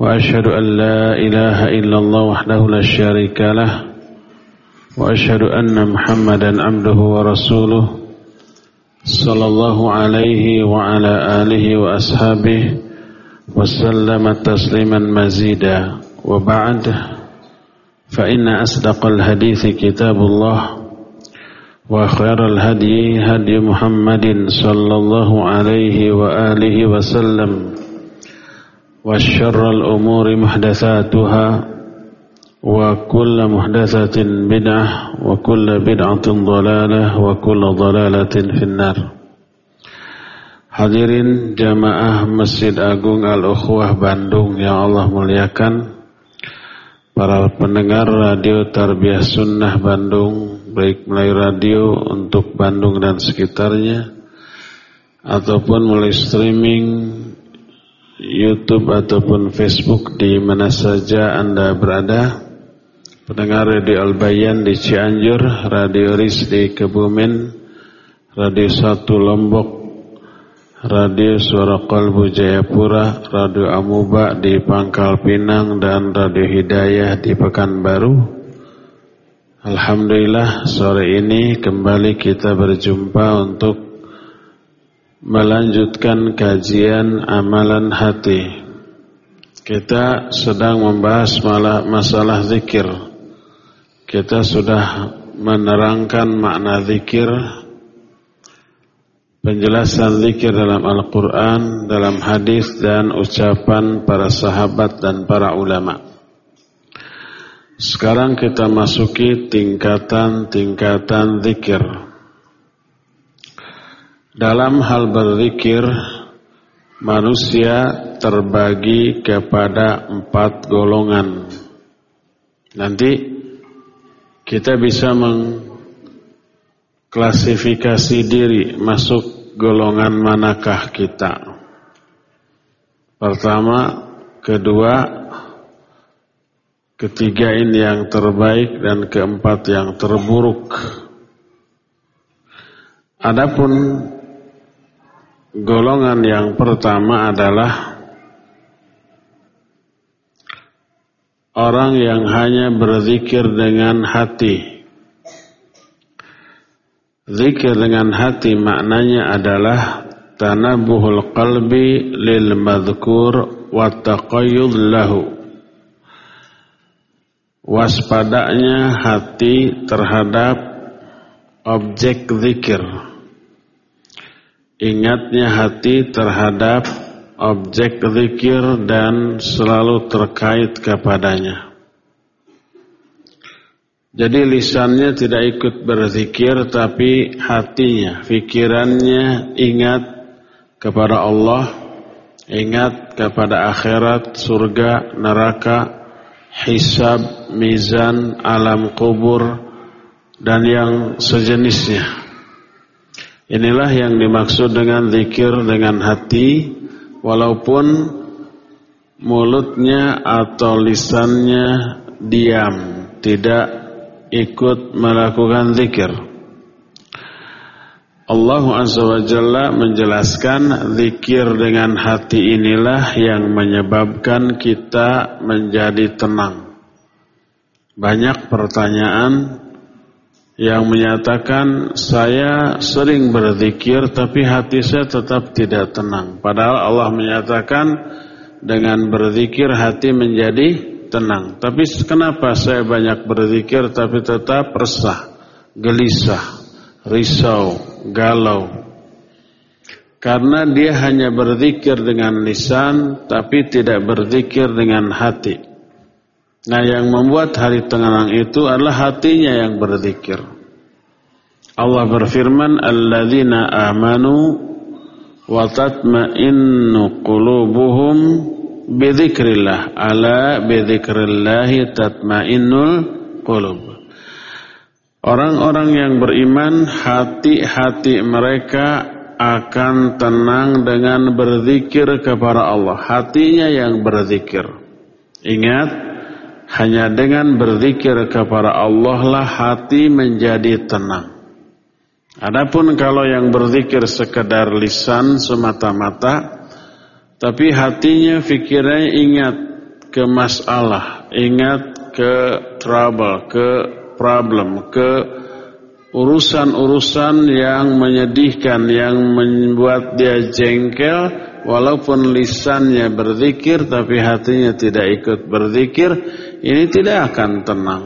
وأشهد أن لا إله إلا الله وحده لا شريك له وأشهد أن محمدا عبده ورسوله صلى الله عليه وعلى آله وأصحابه وسلم تسليما مزيدا. وبعد فإن أصدق الحديث كتاب الله وخير الهدي هدي محمد صلى الله عليه وآله وسلم. وشر الأمور محدثاتها وكل محدثة بدعة وكل بدعة ضلالة وكل ضلالة في النار Hadirin jamaah Masjid Agung Al-Ukhwah Bandung yang Allah muliakan Para pendengar radio Tarbiyah Sunnah Bandung Baik melalui radio untuk Bandung dan sekitarnya Ataupun melalui streaming YouTube ataupun Facebook di mana saja Anda berada. Pendengar Radio Al-Bayan di Cianjur, Radio RIS di Kebumen, Radio Satu Lombok, Radio Suara Kalbu Jayapura, Radio Amuba di Pangkal Pinang, dan Radio Hidayah di Pekanbaru. Alhamdulillah sore ini kembali kita berjumpa untuk melanjutkan kajian amalan hati. Kita sedang membahas masalah zikir. Kita sudah menerangkan makna zikir, penjelasan zikir dalam Al-Quran, dalam hadis dan ucapan para sahabat dan para ulama. Sekarang kita masuki tingkatan-tingkatan zikir. Dalam hal berzikir, manusia terbagi kepada empat golongan. Nanti kita bisa mengklasifikasi diri masuk golongan manakah kita. Pertama, kedua, ketiga ini yang terbaik dan keempat yang terburuk. Adapun Golongan yang pertama adalah orang yang hanya berzikir dengan hati. Zikir dengan hati maknanya adalah tanabuhul qalbi lil madhkur wa taqayyud lahu. Waspadanya hati terhadap objek zikir ingatnya hati terhadap objek zikir dan selalu terkait kepadanya. Jadi lisannya tidak ikut berzikir tapi hatinya, pikirannya ingat kepada Allah, ingat kepada akhirat, surga, neraka, hisab, mizan, alam kubur dan yang sejenisnya. Inilah yang dimaksud dengan zikir dengan hati walaupun mulutnya atau lisannya diam, tidak ikut melakukan zikir. Allah Azza wa Jalla menjelaskan zikir dengan hati inilah yang menyebabkan kita menjadi tenang. Banyak pertanyaan yang menyatakan saya sering berzikir tapi hati saya tetap tidak tenang. Padahal Allah menyatakan dengan berzikir hati menjadi tenang. Tapi kenapa saya banyak berzikir tapi tetap resah, gelisah, risau, galau? Karena dia hanya berzikir dengan lisan tapi tidak berzikir dengan hati. Nah yang membuat hari tenang itu adalah hatinya yang berzikir. Allah berfirman, Alladzina amanu wa tatma'innu qulubuhum bidzikrillah. Ala bidzikrillahi tatmainnul qulub. Orang-orang yang beriman hati-hati mereka akan tenang dengan berzikir kepada Allah. Hatinya yang berzikir. Ingat, hanya dengan berzikir kepada Allah lah hati menjadi tenang. Adapun kalau yang berzikir sekedar lisan semata-mata, tapi hatinya fikirnya ingat ke masalah, ingat ke trouble, ke problem, ke urusan-urusan yang menyedihkan, yang membuat dia jengkel, walaupun lisannya berzikir tapi hatinya tidak ikut berzikir, ini tidak akan tenang.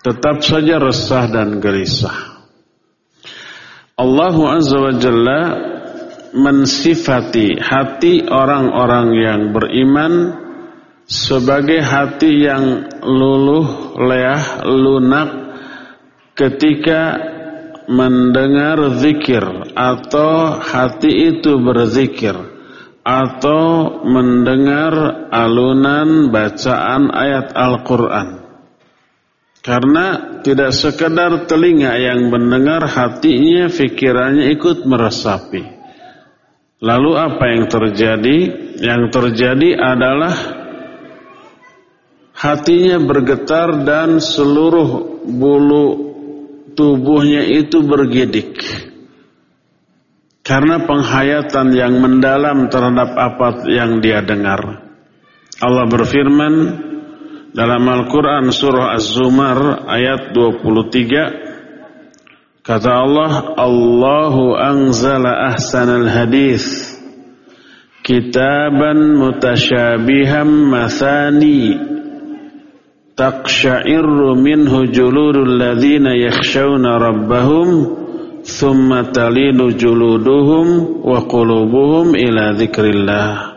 Tetap saja resah dan gelisah. Allah Azza wa Jalla mensifati hati orang-orang yang beriman sebagai hati yang luluh, leah, lunak ketika mendengar zikir atau hati itu berzikir atau mendengar alunan bacaan ayat Al-Quran. Karena tidak sekedar telinga yang mendengar hatinya, pikirannya ikut meresapi. Lalu apa yang terjadi? Yang terjadi adalah hatinya bergetar dan seluruh bulu tubuhnya itu bergidik. Karena penghayatan yang mendalam terhadap apa yang dia dengar. Allah berfirman, dalam Al-Quran surah Az-Zumar ayat 23 Kata Allah Allahu anzala ahsanal hadith Kitaban mutasyabihan mathani Taqsha'irru minhu juludul ladhina yakhshawna rabbahum Thumma talinu juluduhum wa qulubuhum ila dhikrillah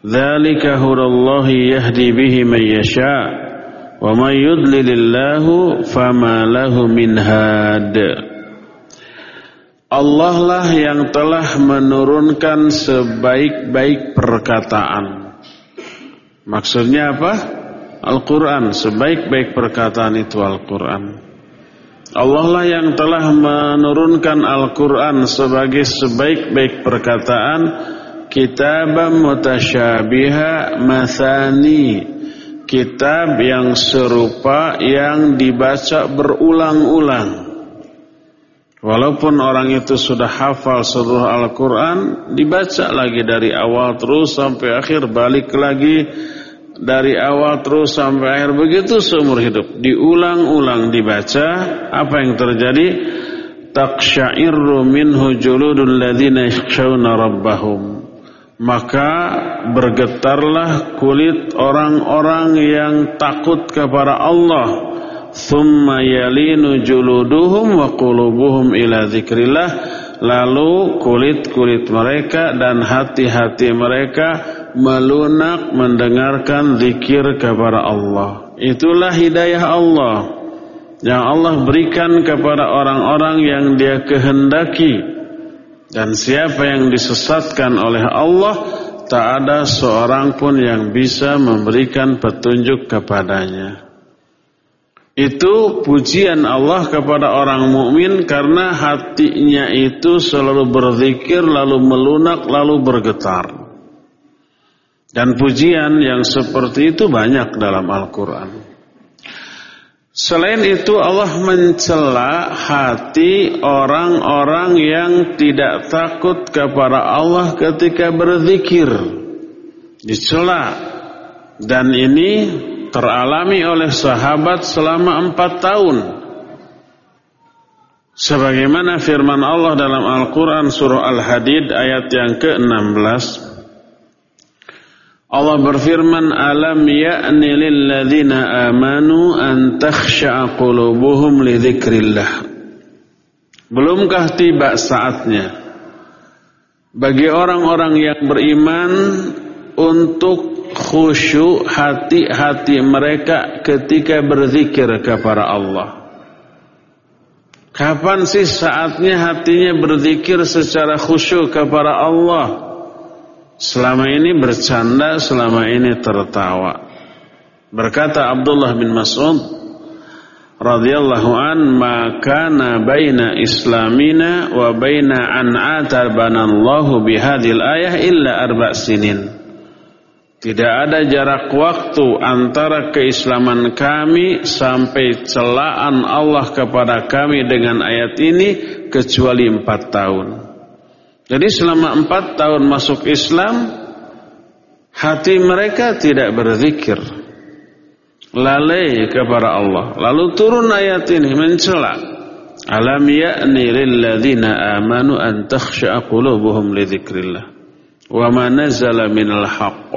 ذلك هدى الله يهدي به من يشاء ومن يضلل الله فما له من هاد Allah lah yang telah menurunkan sebaik-baik perkataan. Maksudnya apa? Al-Quran, sebaik-baik perkataan itu Al-Quran. Allah lah yang telah menurunkan Al-Quran sebagai sebaik-baik perkataan. Kitaban mutasyabiha masani kitab yang serupa yang dibaca berulang-ulang. Walaupun orang itu sudah hafal seluruh Al-Quran dibaca lagi dari awal terus sampai akhir balik lagi dari awal terus sampai akhir begitu seumur hidup. Diulang-ulang dibaca apa yang terjadi? Taqsya'irru minhu juludul ladzina yakhshawna rabbahum. Maka bergetarlah kulit orang-orang yang takut kepada Allah. Thumma yalinu juluduhum wa qulubuhum ila zikrillah. Lalu kulit-kulit mereka dan hati-hati mereka melunak mendengarkan zikir kepada Allah. Itulah hidayah Allah yang Allah berikan kepada orang-orang yang dia kehendaki. Dan siapa yang disesatkan oleh Allah Tak ada seorang pun yang bisa memberikan petunjuk kepadanya. Itu pujian Allah kepada orang mukmin Karena hatinya itu selalu berzikir Lalu melunak lalu bergetar Dan pujian yang seperti itu banyak dalam Al-Quran Selain itu Allah mencela hati orang-orang yang tidak takut kepada Allah ketika berzikir. Dicela. Dan ini teralami oleh sahabat selama empat tahun. Sebagaimana firman Allah dalam Al-Quran surah Al-Hadid ayat yang ke-16. Allah berfirman alam ya'ni lil ladzina amanu an takhsha'a qulubuhum li dzikrillah? Belumkah tiba saatnya bagi orang-orang yang beriman untuk khusyuk hati-hati mereka ketika berzikir kepada Allah? Kapan sih saatnya hatinya berzikir secara khusyuk kepada Allah selama ini bercanda, selama ini tertawa. Berkata Abdullah bin Mas'ud radhiyallahu an maka na baina islamina wa baina an atabanallahu bihadil ayah illa arba sinin. Tidak ada jarak waktu antara keislaman kami sampai celaan Allah kepada kami dengan ayat ini kecuali empat tahun. Jadi selama empat tahun masuk Islam, hati mereka tidak berzikir. Lalai kepada Allah. Lalu turun ayat ini mencela. Alam ya'ni lilladzina amanu an takhsha'a qulubuhum li dzikrillah wa ma nazala minal haqq.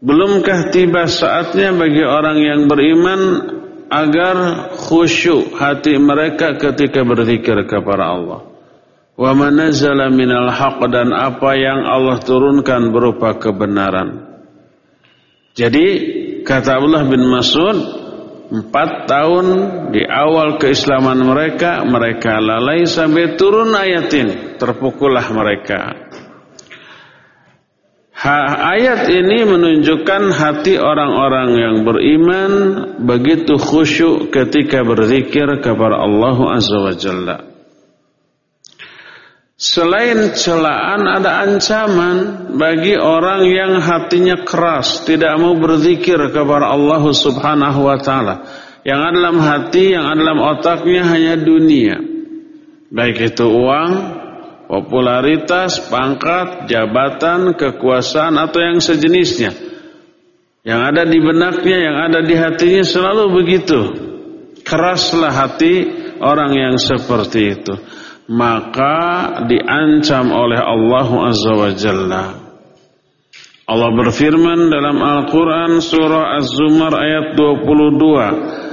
Belumkah tiba saatnya bagi orang yang beriman agar khusyuk hati mereka ketika berzikir kepada Allah. Wa manazala minal haq dan apa yang Allah turunkan berupa kebenaran. Jadi kata Abdullah bin Mas'ud empat tahun di awal keislaman mereka mereka lalai sampai turun ayat ini terpukullah mereka Ha, ayat ini menunjukkan hati orang-orang yang beriman begitu khusyuk ketika berzikir kepada Allah Azza wa Jalla. Selain celaan ada ancaman bagi orang yang hatinya keras, tidak mau berzikir kepada Allah Subhanahu wa taala. Yang ada dalam hati, yang ada dalam otaknya hanya dunia. Baik itu uang, popularitas, pangkat, jabatan, kekuasaan atau yang sejenisnya. Yang ada di benaknya, yang ada di hatinya selalu begitu. Keraslah hati orang yang seperti itu maka diancam oleh Allah Azza wa Jalla. Allah berfirman dalam Al-Quran surah Az-Zumar ayat 22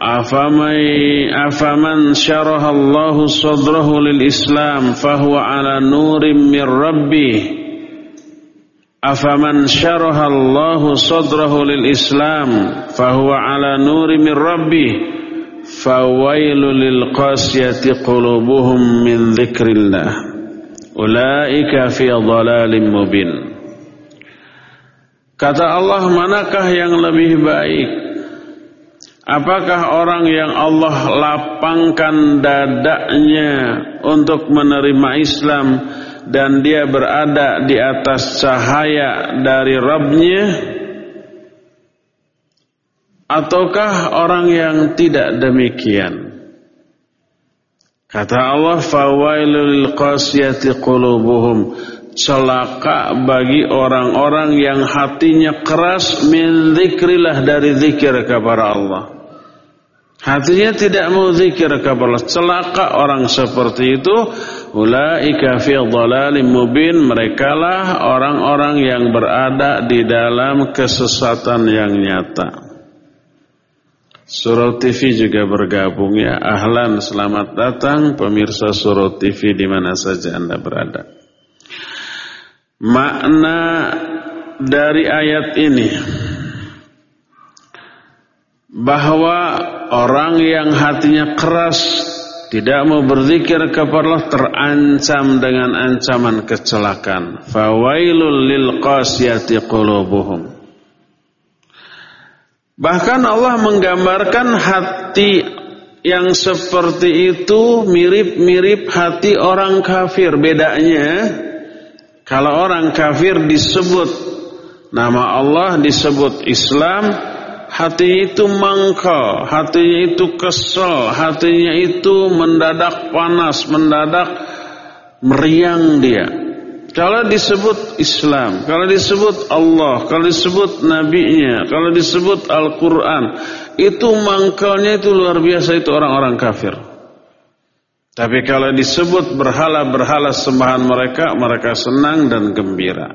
Afamai afaman syarah syarahallahu sadrahu lil Islam fahuwa ala nurim min Rabbi. Afaman syarah syarahallahu sadrahu lil Islam fahuwa ala nurim min Rabbi fawailul lil qasiyati qulubuhum min dzikrillah ulaika fi dhalalim mubin. Kata Allah manakah yang lebih baik? Apakah orang yang Allah lapangkan dadanya untuk menerima Islam dan dia berada di atas cahaya dari Rabbnya? nya ataukah orang yang tidak demikian kata Allah fawailul qasiyati qulubuhum celaka bagi orang-orang yang hatinya keras min zikrillah dari zikir kepada Allah Hatinya tidak mau zikir kepada celaka orang seperti itu. Ulaika fi dhalalim mubin. Merekalah orang-orang yang berada di dalam kesesatan yang nyata. Surau TV juga bergabung ya. Ahlan selamat datang pemirsa Surau TV di mana saja Anda berada. Makna dari ayat ini bahwa orang yang hatinya keras tidak mau berzikir kepada Allah terancam dengan ancaman kecelakaan. Fawailul lil qulubuhum. Bahkan Allah menggambarkan hati yang seperti itu mirip-mirip hati orang kafir. Bedanya kalau orang kafir disebut nama Allah disebut Islam hati itu mangkal, hatinya itu kesel, hatinya itu mendadak panas, mendadak meriang dia. Kalau disebut Islam, kalau disebut Allah, kalau disebut nabinya, kalau disebut Al-Quran, itu mangkalnya itu luar biasa itu orang-orang kafir. Tapi kalau disebut berhala-berhala sembahan mereka, mereka senang dan gembira.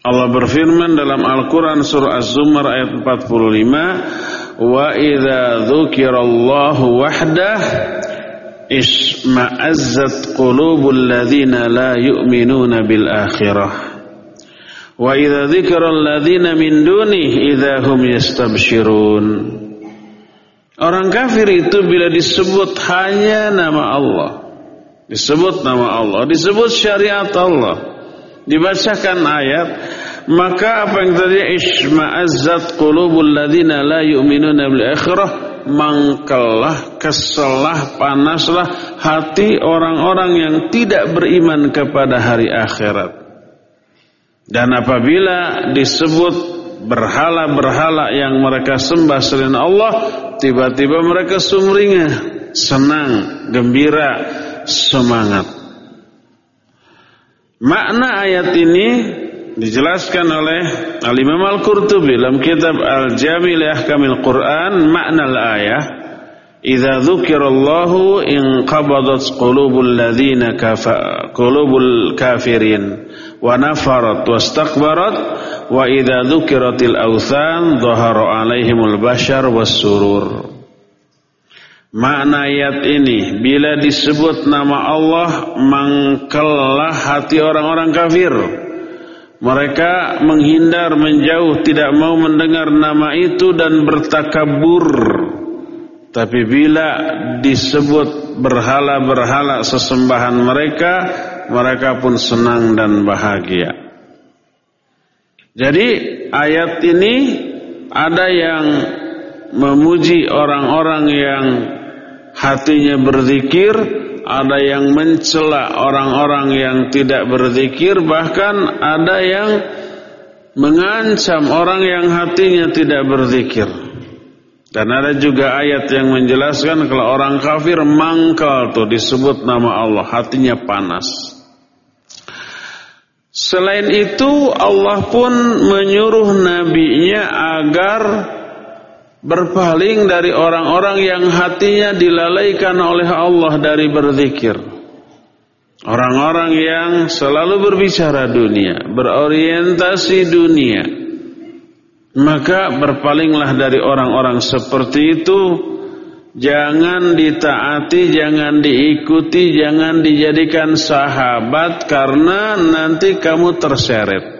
Allah berfirman dalam Al-Quran surah Az-Zumar ayat 45 Wa idha dhukirallahu wahdah Isma'azzat qulubul ladhina la yu'minuna bil akhirah Wa idha dhikiral ladhina min dunih idha hum yastabshirun Orang kafir itu bila disebut hanya nama Allah disebut nama Allah, disebut syariat Allah, dibacakan ayat, maka apa yang tadi isma'azzat qulubul ladzina la yu'minuna bil akhirah mangkallah, keselah, panaslah hati orang-orang yang tidak beriman kepada hari akhirat. Dan apabila disebut berhala-berhala yang mereka sembah selain Allah, tiba-tiba mereka sumringah, senang, gembira, semangat. Makna ayat ini dijelaskan oleh Al-Imam Al-Qurtubi dalam kitab Al-Jami' li Ahkamil Quran makna al-ayah Idza dzukirallahu in qabadat qulubul ladzina kafa qulubul kafirin wa nafarat wastakbarat wa idza dzukiratil awthan dhahara alaihimul bashar was surur. Makna ayat ini bila disebut nama Allah mangkellah hati orang-orang kafir mereka menghindar menjauh tidak mau mendengar nama itu dan bertakabur tapi bila disebut berhala-berhala sesembahan mereka mereka pun senang dan bahagia. Jadi ayat ini ada yang memuji orang-orang yang hatinya berzikir, ada yang mencela orang-orang yang tidak berzikir, bahkan ada yang mengancam orang yang hatinya tidak berzikir. Dan ada juga ayat yang menjelaskan kalau orang kafir mangkal tuh disebut nama Allah, hatinya panas. Selain itu Allah pun menyuruh nabinya agar berpaling dari orang-orang yang hatinya dilalaikan oleh Allah dari berzikir. Orang-orang yang selalu berbicara dunia, berorientasi dunia. Maka berpalinglah dari orang-orang seperti itu Jangan ditaati, jangan diikuti, jangan dijadikan sahabat karena nanti kamu terseret.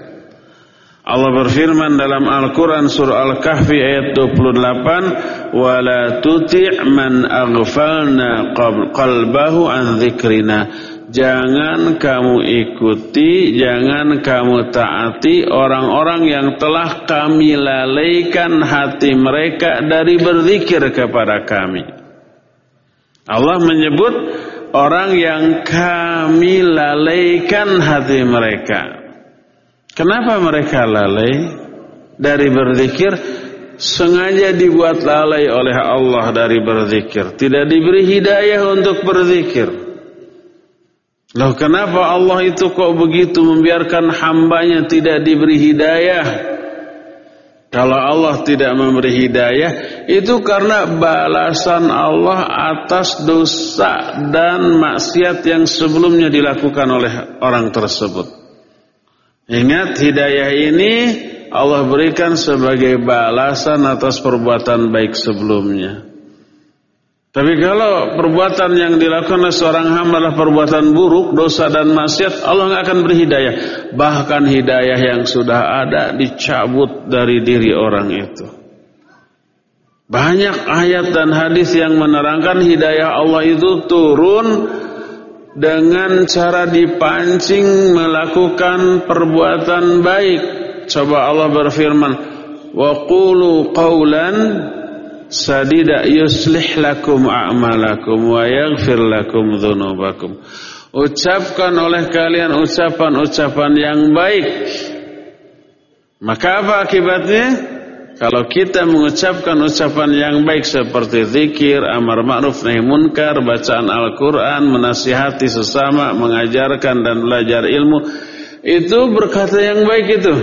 Allah berfirman dalam Al-Quran surah Al-Kahfi ayat 28 Wala tuti' man qalbahu an Jangan kamu ikuti, jangan kamu taati orang-orang yang telah kami lalaikan hati mereka dari berzikir kepada kami. Allah menyebut orang yang kami lalaikan hati mereka. Kenapa mereka lalai dari berzikir? Sengaja dibuat lalai oleh Allah dari berzikir. Tidak diberi hidayah untuk berzikir. Loh kenapa Allah itu kok begitu membiarkan hambanya tidak diberi hidayah? Kalau Allah tidak memberi hidayah itu karena balasan Allah atas dosa dan maksiat yang sebelumnya dilakukan oleh orang tersebut. Ingat hidayah ini Allah berikan sebagai balasan atas perbuatan baik sebelumnya. Tapi kalau perbuatan yang dilakukan oleh seorang hamba adalah perbuatan buruk, dosa dan maksiat, Allah nggak akan beri hidayah. Bahkan hidayah yang sudah ada dicabut dari diri orang itu. Banyak ayat dan hadis yang menerangkan hidayah Allah itu turun dengan cara dipancing melakukan perbuatan baik. Coba Allah berfirman, "Wa qulu qawlan sadida yuslih lakum a'malakum wa yaghfir lakum dhunubakum. Ucapkan oleh kalian ucapan-ucapan yang baik. Maka apa akibatnya? Kalau kita mengucapkan ucapan yang baik seperti zikir, amar ma'ruf nahi munkar, bacaan Al-Qur'an, menasihati sesama, mengajarkan dan belajar ilmu, itu berkata yang baik itu.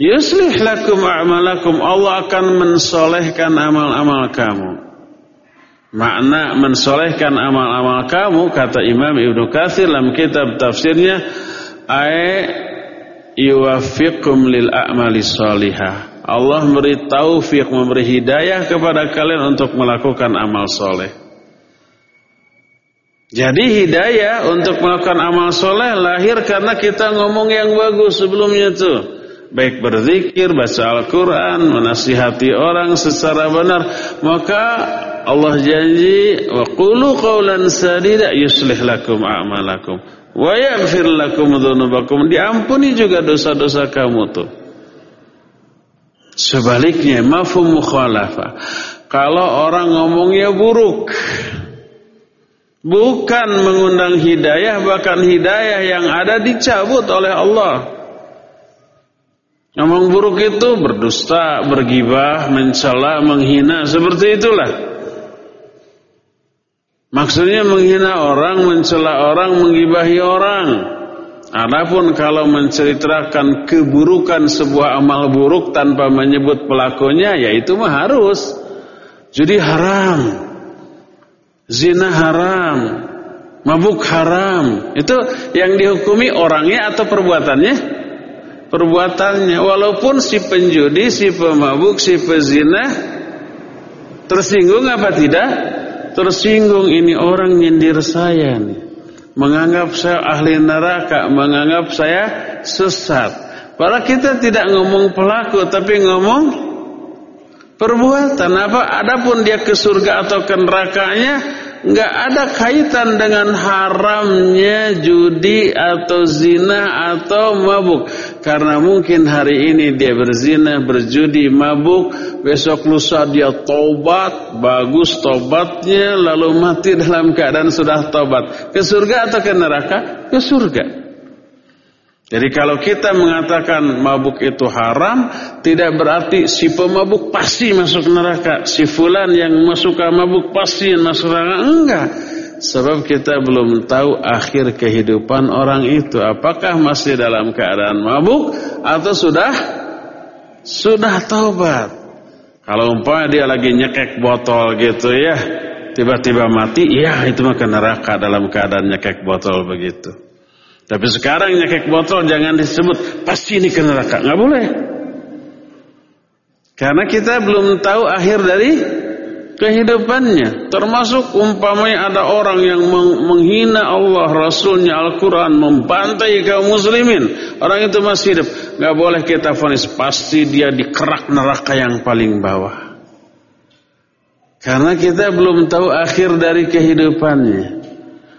Yuslih lakum a'malakum. Allah akan mensolehkan amal-amal kamu. Makna mensolehkan amal-amal kamu kata Imam Ibnu Katsir dalam kitab tafsirnya ay yuwaffiqum lil a'mali salihah. Allah memberi taufik, memberi hidayah kepada kalian untuk melakukan amal soleh. Jadi hidayah untuk melakukan amal soleh lahir karena kita ngomong yang bagus sebelumnya tuh baik berzikir, baca Al-Quran, menasihati orang secara benar, maka Allah janji wa qulu qawlan sadida yuslih lakum a'malakum wa yaghfir lakum dzunubakum diampuni juga dosa-dosa kamu tuh. Sebaliknya mafhum mukhalafah. Kalau orang ngomongnya buruk. Bukan mengundang hidayah bahkan hidayah yang ada dicabut oleh Allah. Ngomong buruk itu berdusta bergibah mencela menghina seperti itulah Maksudnya menghina orang, mencela orang, menggibahi orang. Adapun kalau menceritakan keburukan sebuah amal buruk tanpa menyebut pelakunya, ya itu mah harus. Jadi haram. Zina haram. Mabuk haram. Itu yang dihukumi orangnya atau perbuatannya? Perbuatannya. Walaupun si penjudi, si pemabuk, si pezina tersinggung apa tidak? Tersinggung ini orang nyindir saya nih. Menganggap saya ahli neraka, menganggap saya sesat. Padahal kita tidak ngomong pelaku tapi ngomong perbuatan. Apa adapun dia ke surga atau ke nerakanya nggak ada kaitan dengan haramnya judi atau zina atau mabuk. Karena mungkin hari ini dia berzina berjudi mabuk. Besok lusa dia tobat bagus tobatnya lalu mati dalam keadaan sudah tobat ke surga atau ke neraka? Ke surga jadi kalau kita mengatakan mabuk itu haram, tidak berarti si pemabuk pasti masuk neraka. Si fulan yang ke mabuk pasti masuk neraka. Enggak. Sebab kita belum tahu akhir kehidupan orang itu. Apakah masih dalam keadaan mabuk atau sudah sudah taubat. Kalau umpamanya dia lagi nyekek botol gitu ya, tiba-tiba mati, ya itu mah neraka dalam keadaan nyekek botol begitu. Tapi sekarang nyekek botol jangan disebut pasti ini ke neraka, nggak boleh. Karena kita belum tahu akhir dari kehidupannya. Termasuk umpamanya ada orang yang menghina Allah, Rasulnya, Al-Quran, membantai kaum muslimin. Orang itu masih hidup. Nggak boleh kita fonis pasti dia dikerak neraka yang paling bawah. Karena kita belum tahu akhir dari kehidupannya.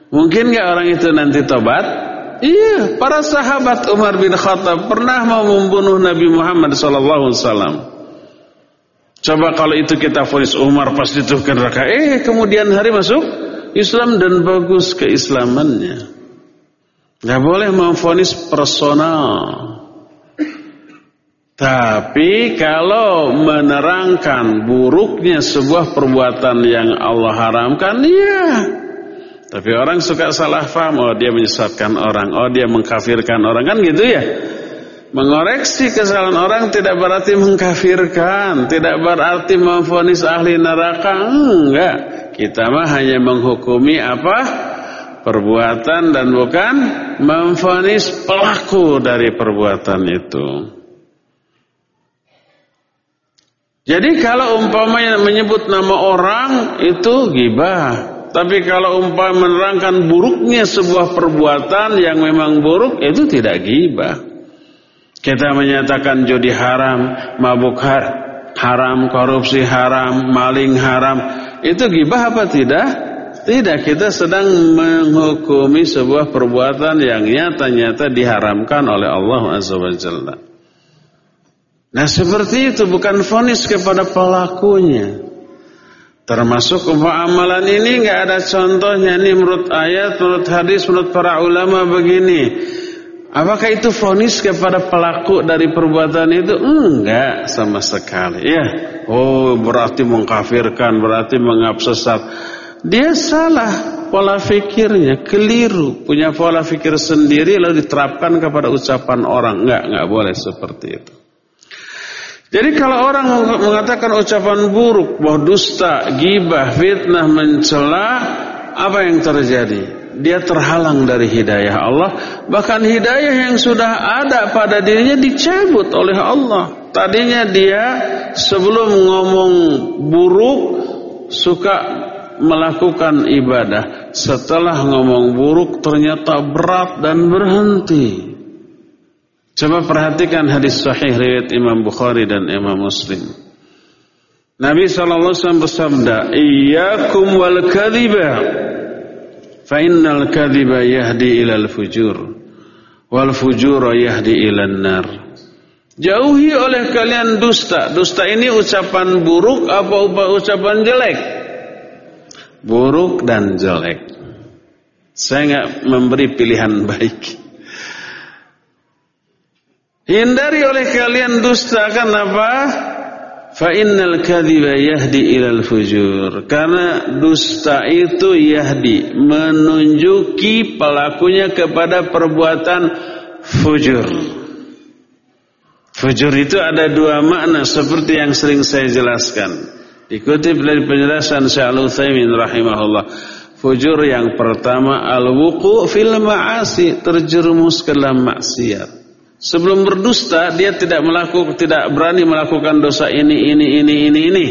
Mungkin nggak orang itu nanti tobat? Iya, para sahabat Umar bin Khattab pernah mau membunuh Nabi Muhammad sallallahu alaihi wasallam. Coba kalau itu kita fonis Umar pasti ke neraka. Eh, kemudian hari masuk Islam dan bagus keislamannya. Gak boleh memfonis personal. Tapi kalau menerangkan buruknya sebuah perbuatan yang Allah haramkan, iya. Tapi orang suka salah paham, oh dia menyesatkan orang, oh dia mengkafirkan orang, kan gitu ya. Mengoreksi kesalahan orang tidak berarti mengkafirkan, tidak berarti memfonis ahli neraka, enggak. Kita mah hanya menghukumi apa? Perbuatan dan bukan memfonis pelaku dari perbuatan itu. Jadi kalau umpamanya menyebut nama orang itu gibah. Tapi kalau umpah menerangkan buruknya sebuah perbuatan yang memang buruk itu tidak gibah. Kita menyatakan judi haram, mabuk haram, korupsi haram, maling haram. Itu gibah apa tidak? Tidak, kita sedang menghukumi sebuah perbuatan yang nyata-nyata diharamkan oleh Allah Azza wa Jalla. Nah seperti itu bukan fonis kepada pelakunya. Termasuk amalan ini nggak ada contohnya ini menurut ayat, menurut hadis, menurut para ulama begini. Apakah itu fonis kepada pelaku dari perbuatan itu? Enggak sama sekali. Ya, oh berarti mengkafirkan, berarti mengabsesat. Dia salah pola fikirnya, keliru, punya pola fikir sendiri lalu diterapkan kepada ucapan orang. Enggak, enggak boleh seperti itu. Jadi kalau orang mengatakan ucapan buruk, bahwa dusta, gibah, fitnah, mencela, apa yang terjadi? Dia terhalang dari hidayah Allah. Bahkan hidayah yang sudah ada pada dirinya dicabut oleh Allah. Tadinya dia sebelum ngomong buruk suka melakukan ibadah. Setelah ngomong buruk ternyata berat dan berhenti. Coba perhatikan hadis sahih riwayat Imam Bukhari dan Imam Muslim. Nabi SAW bersabda, Iyakum wal kadhiba, fa innal kadhiba yahdi ilal fujur, wal fujur yahdi ilal nar. Jauhi oleh kalian dusta. Dusta ini ucapan buruk apa ucapan jelek? Buruk dan jelek. Saya nggak memberi pilihan baik. Hindari oleh kalian dusta kenapa? Fa innal kadhiba yahdi ilal fujur. Karena dusta itu yahdi menunjuki pelakunya kepada perbuatan fujur. Fujur itu ada dua makna seperti yang sering saya jelaskan. Dikutip dari penjelasan Syekh Al-Utsaimin rahimahullah. Fujur yang pertama al-wuqu fil ma'asi, terjerumus ke dalam maksiat. Sebelum berdusta dia tidak melakukan tidak berani melakukan dosa ini ini ini ini ini.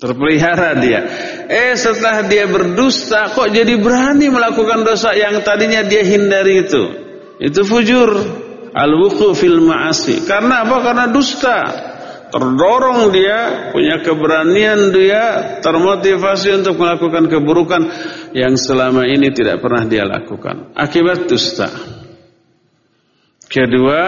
Terpelihara dia. Eh setelah dia berdusta kok jadi berani melakukan dosa yang tadinya dia hindari itu. Itu fujur. Al-wuqu fil ma'asi. Karena apa? Karena dusta. Terdorong dia, punya keberanian dia, termotivasi untuk melakukan keburukan yang selama ini tidak pernah dia lakukan. Akibat dusta. Kedua,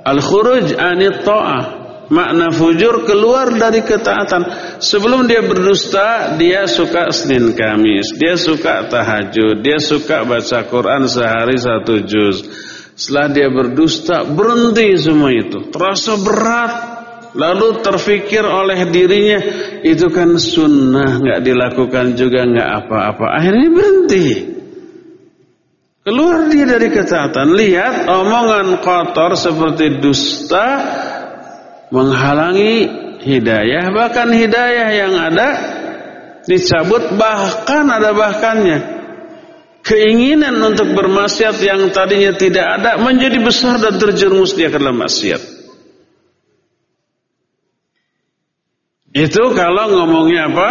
al-khuruj anit ta'ah. Makna fujur keluar dari ketaatan. Sebelum dia berdusta, dia suka Senin Kamis, dia suka tahajud, dia suka baca Quran sehari satu juz. Setelah dia berdusta, berhenti semua itu. Terasa berat. Lalu terfikir oleh dirinya, itu kan sunnah, nggak dilakukan juga nggak apa-apa. Akhirnya berhenti. Keluar dia dari ketaatan. Lihat omongan kotor seperti dusta menghalangi hidayah. Bahkan hidayah yang ada dicabut bahkan ada bahkannya. Keinginan untuk bermaksiat yang tadinya tidak ada menjadi besar dan terjerumus dia ke dalam maksiat. Itu kalau ngomongnya apa?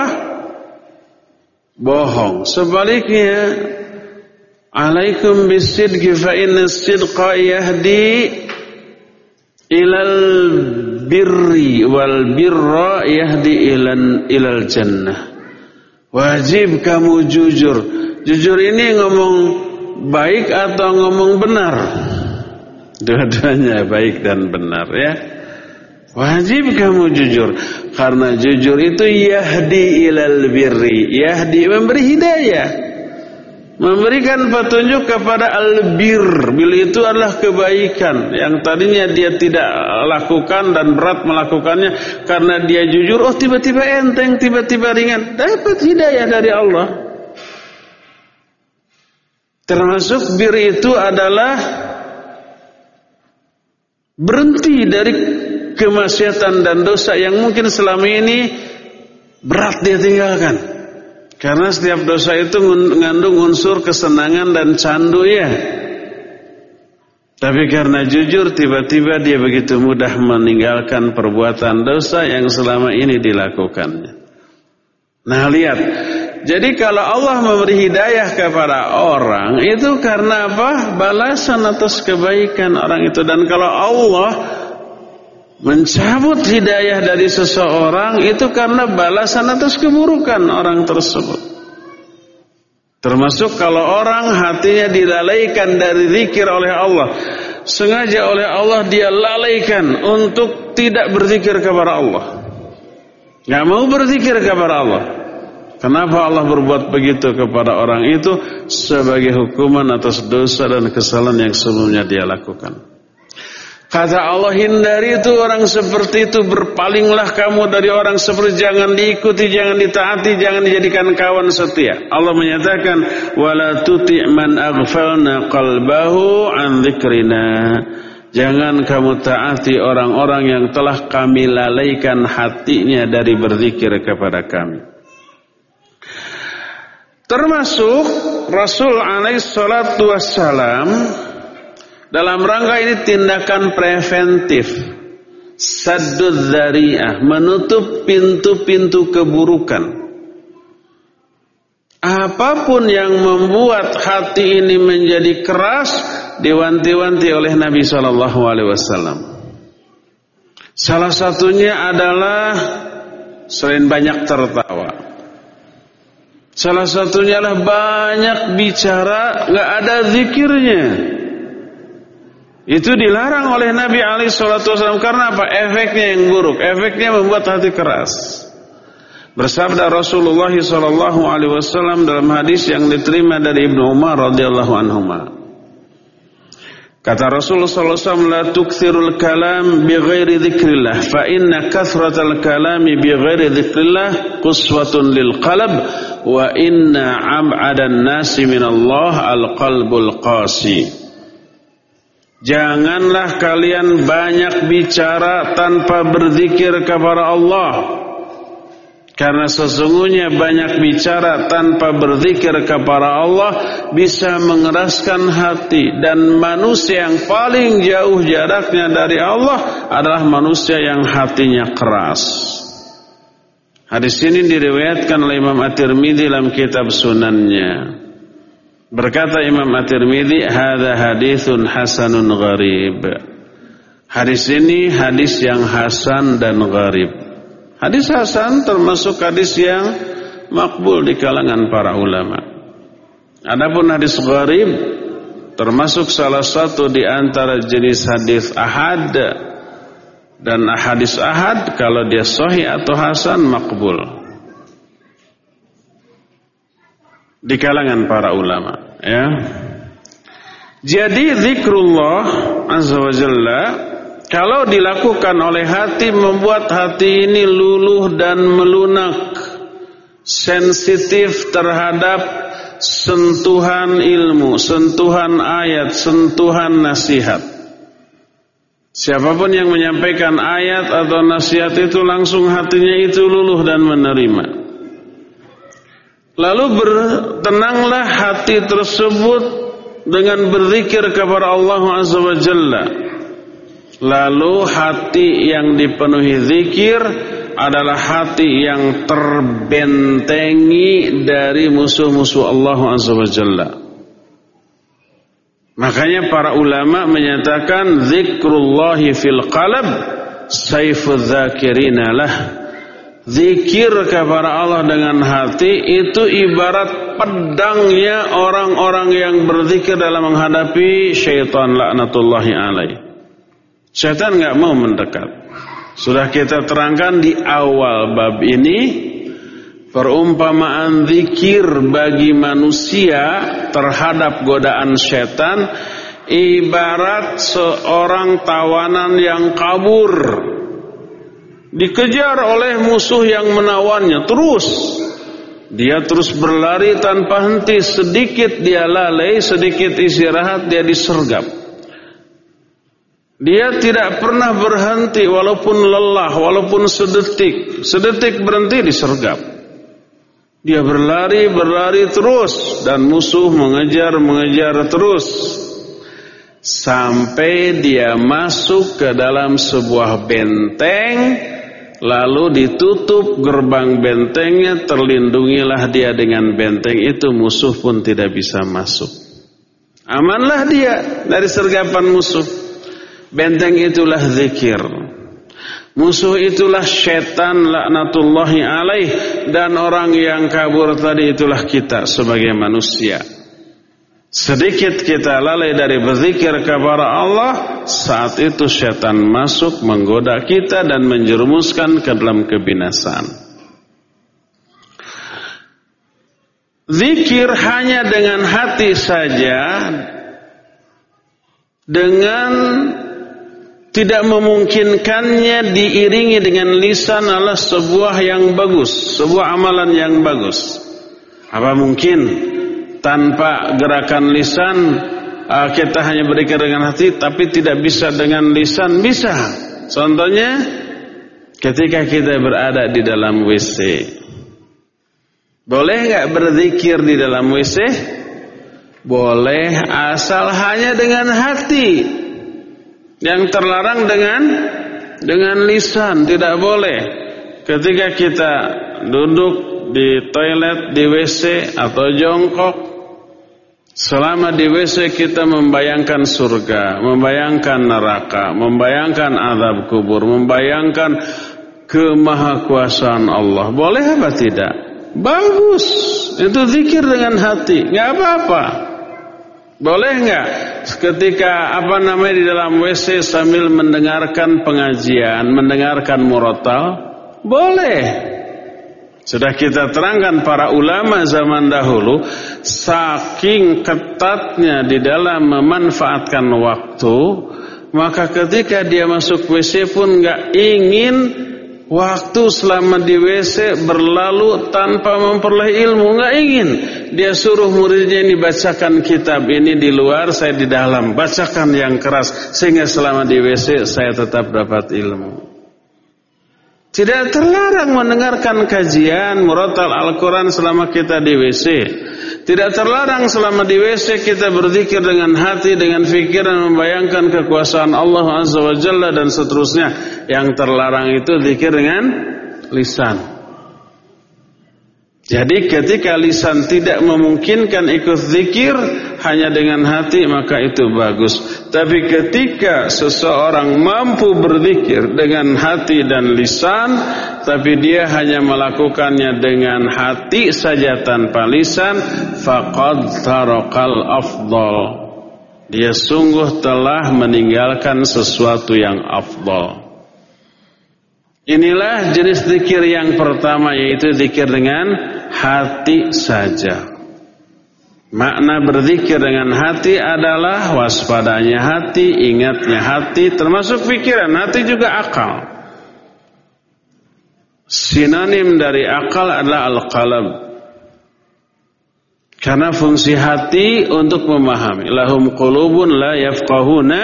Bohong. Sebaliknya Alaikum bisidqi fa inna sidqa yahdi ilal birri wal birra yahdi ilan ilal jannah. Wajib kamu jujur. Jujur ini ngomong baik atau ngomong benar? Dua-duanya baik dan benar ya. Wajib kamu jujur karena jujur itu yahdi ilal birri, yahdi memberi hidayah memberikan petunjuk kepada albir. Bila itu adalah kebaikan. Yang tadinya dia tidak lakukan dan berat melakukannya karena dia jujur oh tiba-tiba enteng tiba-tiba ringan. Dapat hidayah dari Allah. Termasuk bir itu adalah berhenti dari kemaksiatan dan dosa yang mungkin selama ini berat dia tinggalkan karena setiap dosa itu mengandung unsur kesenangan dan candu ya. Tapi karena jujur tiba-tiba dia begitu mudah meninggalkan perbuatan dosa yang selama ini dilakukannya. Nah lihat, jadi kalau Allah memberi hidayah kepada orang itu karena apa? Balasan atas kebaikan orang itu dan kalau Allah Mencabut hidayah dari seseorang itu karena balasan atas keburukan orang tersebut. Termasuk kalau orang hatinya dilalaikan dari zikir oleh Allah. Sengaja oleh Allah dia lalaikan untuk tidak berzikir kepada Allah. Gak mau berzikir kepada Allah. Kenapa Allah berbuat begitu kepada orang itu? Sebagai hukuman atas dosa dan kesalahan yang sebelumnya dia lakukan. Kata Allah hindari itu orang seperti itu berpalinglah kamu dari orang seperti jangan diikuti, jangan ditaati, jangan dijadikan kawan setia. Allah menyatakan wala tuti' man aghfalna qalbahu an dzikrina. Jangan kamu taati orang-orang yang telah kami lalaikan hatinya dari berzikir kepada kami. Termasuk Rasul alaihi salatu wassalam dalam rangka ini tindakan preventif. Saddud dzari'ah, menutup pintu-pintu keburukan. Apa pun yang membuat hati ini menjadi keras diwanti-wanti oleh Nabi Shallallahu alaihi wasallam. Salah satunya adalah selain banyak tertawa. Salah satunya adalah banyak bicara, nggak ada zikirnya. Itu dilarang oleh Nabi Ali Shallallahu Wasallam karena apa? Efeknya yang buruk, efeknya membuat hati keras. Bersabda Rasulullah Shallallahu Alaihi Wasallam dalam hadis yang diterima dari Ibnu Umar radhiyallahu anhu. Kata Rasulullah SAW, La tukthirul kalam bi ghairi dhikrillah, fa inna kathratal kalami bi ghairi dhikrillah quswatun lil qalb, wa inna ab'adan nasi minallah al qalbul qasi. Janganlah kalian banyak bicara tanpa berzikir kepada Allah. Karena sesungguhnya banyak bicara tanpa berzikir kepada Allah bisa mengeraskan hati dan manusia yang paling jauh jaraknya dari Allah adalah manusia yang hatinya keras. Hadis ini diriwayatkan oleh Imam At-Tirmidzi dalam kitab Sunannya. Berkata Imam At-Tirmidzi, "Hadza haditsun hasanun gharib." Hadis ini hadis yang hasan dan gharib. Hadis Hasan termasuk hadis yang makbul di kalangan para ulama. Adapun hadis gharib termasuk salah satu di antara jenis hadis ahad dan hadis ahad kalau dia sahih atau hasan makbul di kalangan para ulama ya. Jadi zikrullah azza wa jalla kalau dilakukan oleh hati membuat hati ini luluh dan melunak, sensitif terhadap sentuhan ilmu, sentuhan ayat, sentuhan nasihat. Siapa pun yang menyampaikan ayat atau nasihat itu langsung hatinya itu luluh dan menerima. Lalu bertenanglah hati tersebut dengan berzikir kepada Allah Azza wa Jalla Lalu hati yang dipenuhi zikir adalah hati yang terbentengi dari musuh-musuh Allah Azza wa Jalla. Makanya para ulama menyatakan zikrullahi fil qalb saifudz dzakirina lah. Zikir kepada Allah dengan hati itu ibarat pedangnya orang-orang yang berzikir dalam menghadapi syaitan laknatullahi alaihi. Syaitan nggak mau mendekat. Sudah kita terangkan di awal bab ini perumpamaan zikir bagi manusia terhadap godaan syaitan ibarat seorang tawanan yang kabur dikejar oleh musuh yang menawannya terus dia terus berlari tanpa henti sedikit dia lalai sedikit istirahat dia disergap dia tidak pernah berhenti walaupun lelah, walaupun sedetik. Sedetik berhenti disergap. Dia berlari, berlari terus dan musuh mengejar, mengejar terus. Sampai dia masuk ke dalam sebuah benteng lalu ditutup gerbang bentengnya terlindungilah dia dengan benteng itu musuh pun tidak bisa masuk. Amanlah dia dari sergapan musuh. Benteng itulah zikir. Musuh itulah setan laknatullahi alaih dan orang yang kabur tadi itulah kita sebagai manusia. Sedikit kita lalai dari berzikir kepada Allah, saat itu setan masuk menggoda kita dan menjerumuskan ke dalam kebinasaan. Zikir hanya dengan hati saja dengan tidak memungkinkannya diiringi dengan lisan adalah sebuah yang bagus, sebuah amalan yang bagus. Apa mungkin tanpa gerakan lisan uh, kita hanya berikan dengan hati tapi tidak bisa dengan lisan? Bisa. Contohnya ketika kita berada di dalam WC. Boleh nggak berzikir di dalam WC? Boleh asal hanya dengan hati yang terlarang dengan dengan lisan tidak boleh. Ketika kita duduk di toilet, di WC atau jongkok Selama di WC kita membayangkan surga, membayangkan neraka, membayangkan azab kubur, membayangkan kemahakuasaan Allah. Boleh apa tidak? Bagus. Itu zikir dengan hati. Nggak apa-apa. Boleh nggak ketika apa namanya di dalam WC sambil mendengarkan pengajian, mendengarkan murotal? Boleh. Sudah kita terangkan para ulama zaman dahulu saking ketatnya di dalam memanfaatkan waktu, maka ketika dia masuk WC pun nggak ingin Waktu selama di WC berlalu tanpa memperoleh ilmu nggak ingin. Dia suruh muridnya ini bacakan kitab ini di luar, saya di dalam. Bacakan yang keras sehingga selama di WC saya tetap dapat ilmu. Tidak terlarang mendengarkan kajian murotal Al-Quran selama kita di WC. Tidak terlarang selama di WC kita berzikir dengan hati, dengan fikiran membayangkan kekuasaan Allah Azza wa Jalla dan seterusnya. Yang terlarang itu zikir dengan lisan. Jadi ketika lisan tidak memungkinkan ikut zikir hanya dengan hati maka itu bagus. Tapi ketika seseorang mampu berzikir dengan hati dan lisan tapi dia hanya melakukannya dengan hati saja tanpa lisan faqad tarakal afdal. Dia sungguh telah meninggalkan sesuatu yang afdal. Inilah jenis zikir yang pertama yaitu zikir dengan hati saja. Makna berzikir dengan hati adalah waspadanya hati, ingatnya hati, termasuk pikiran, hati juga akal. Sinonim dari akal adalah al-qalab. Karena fungsi hati untuk memahami. Lahum qulubun la yafqahuna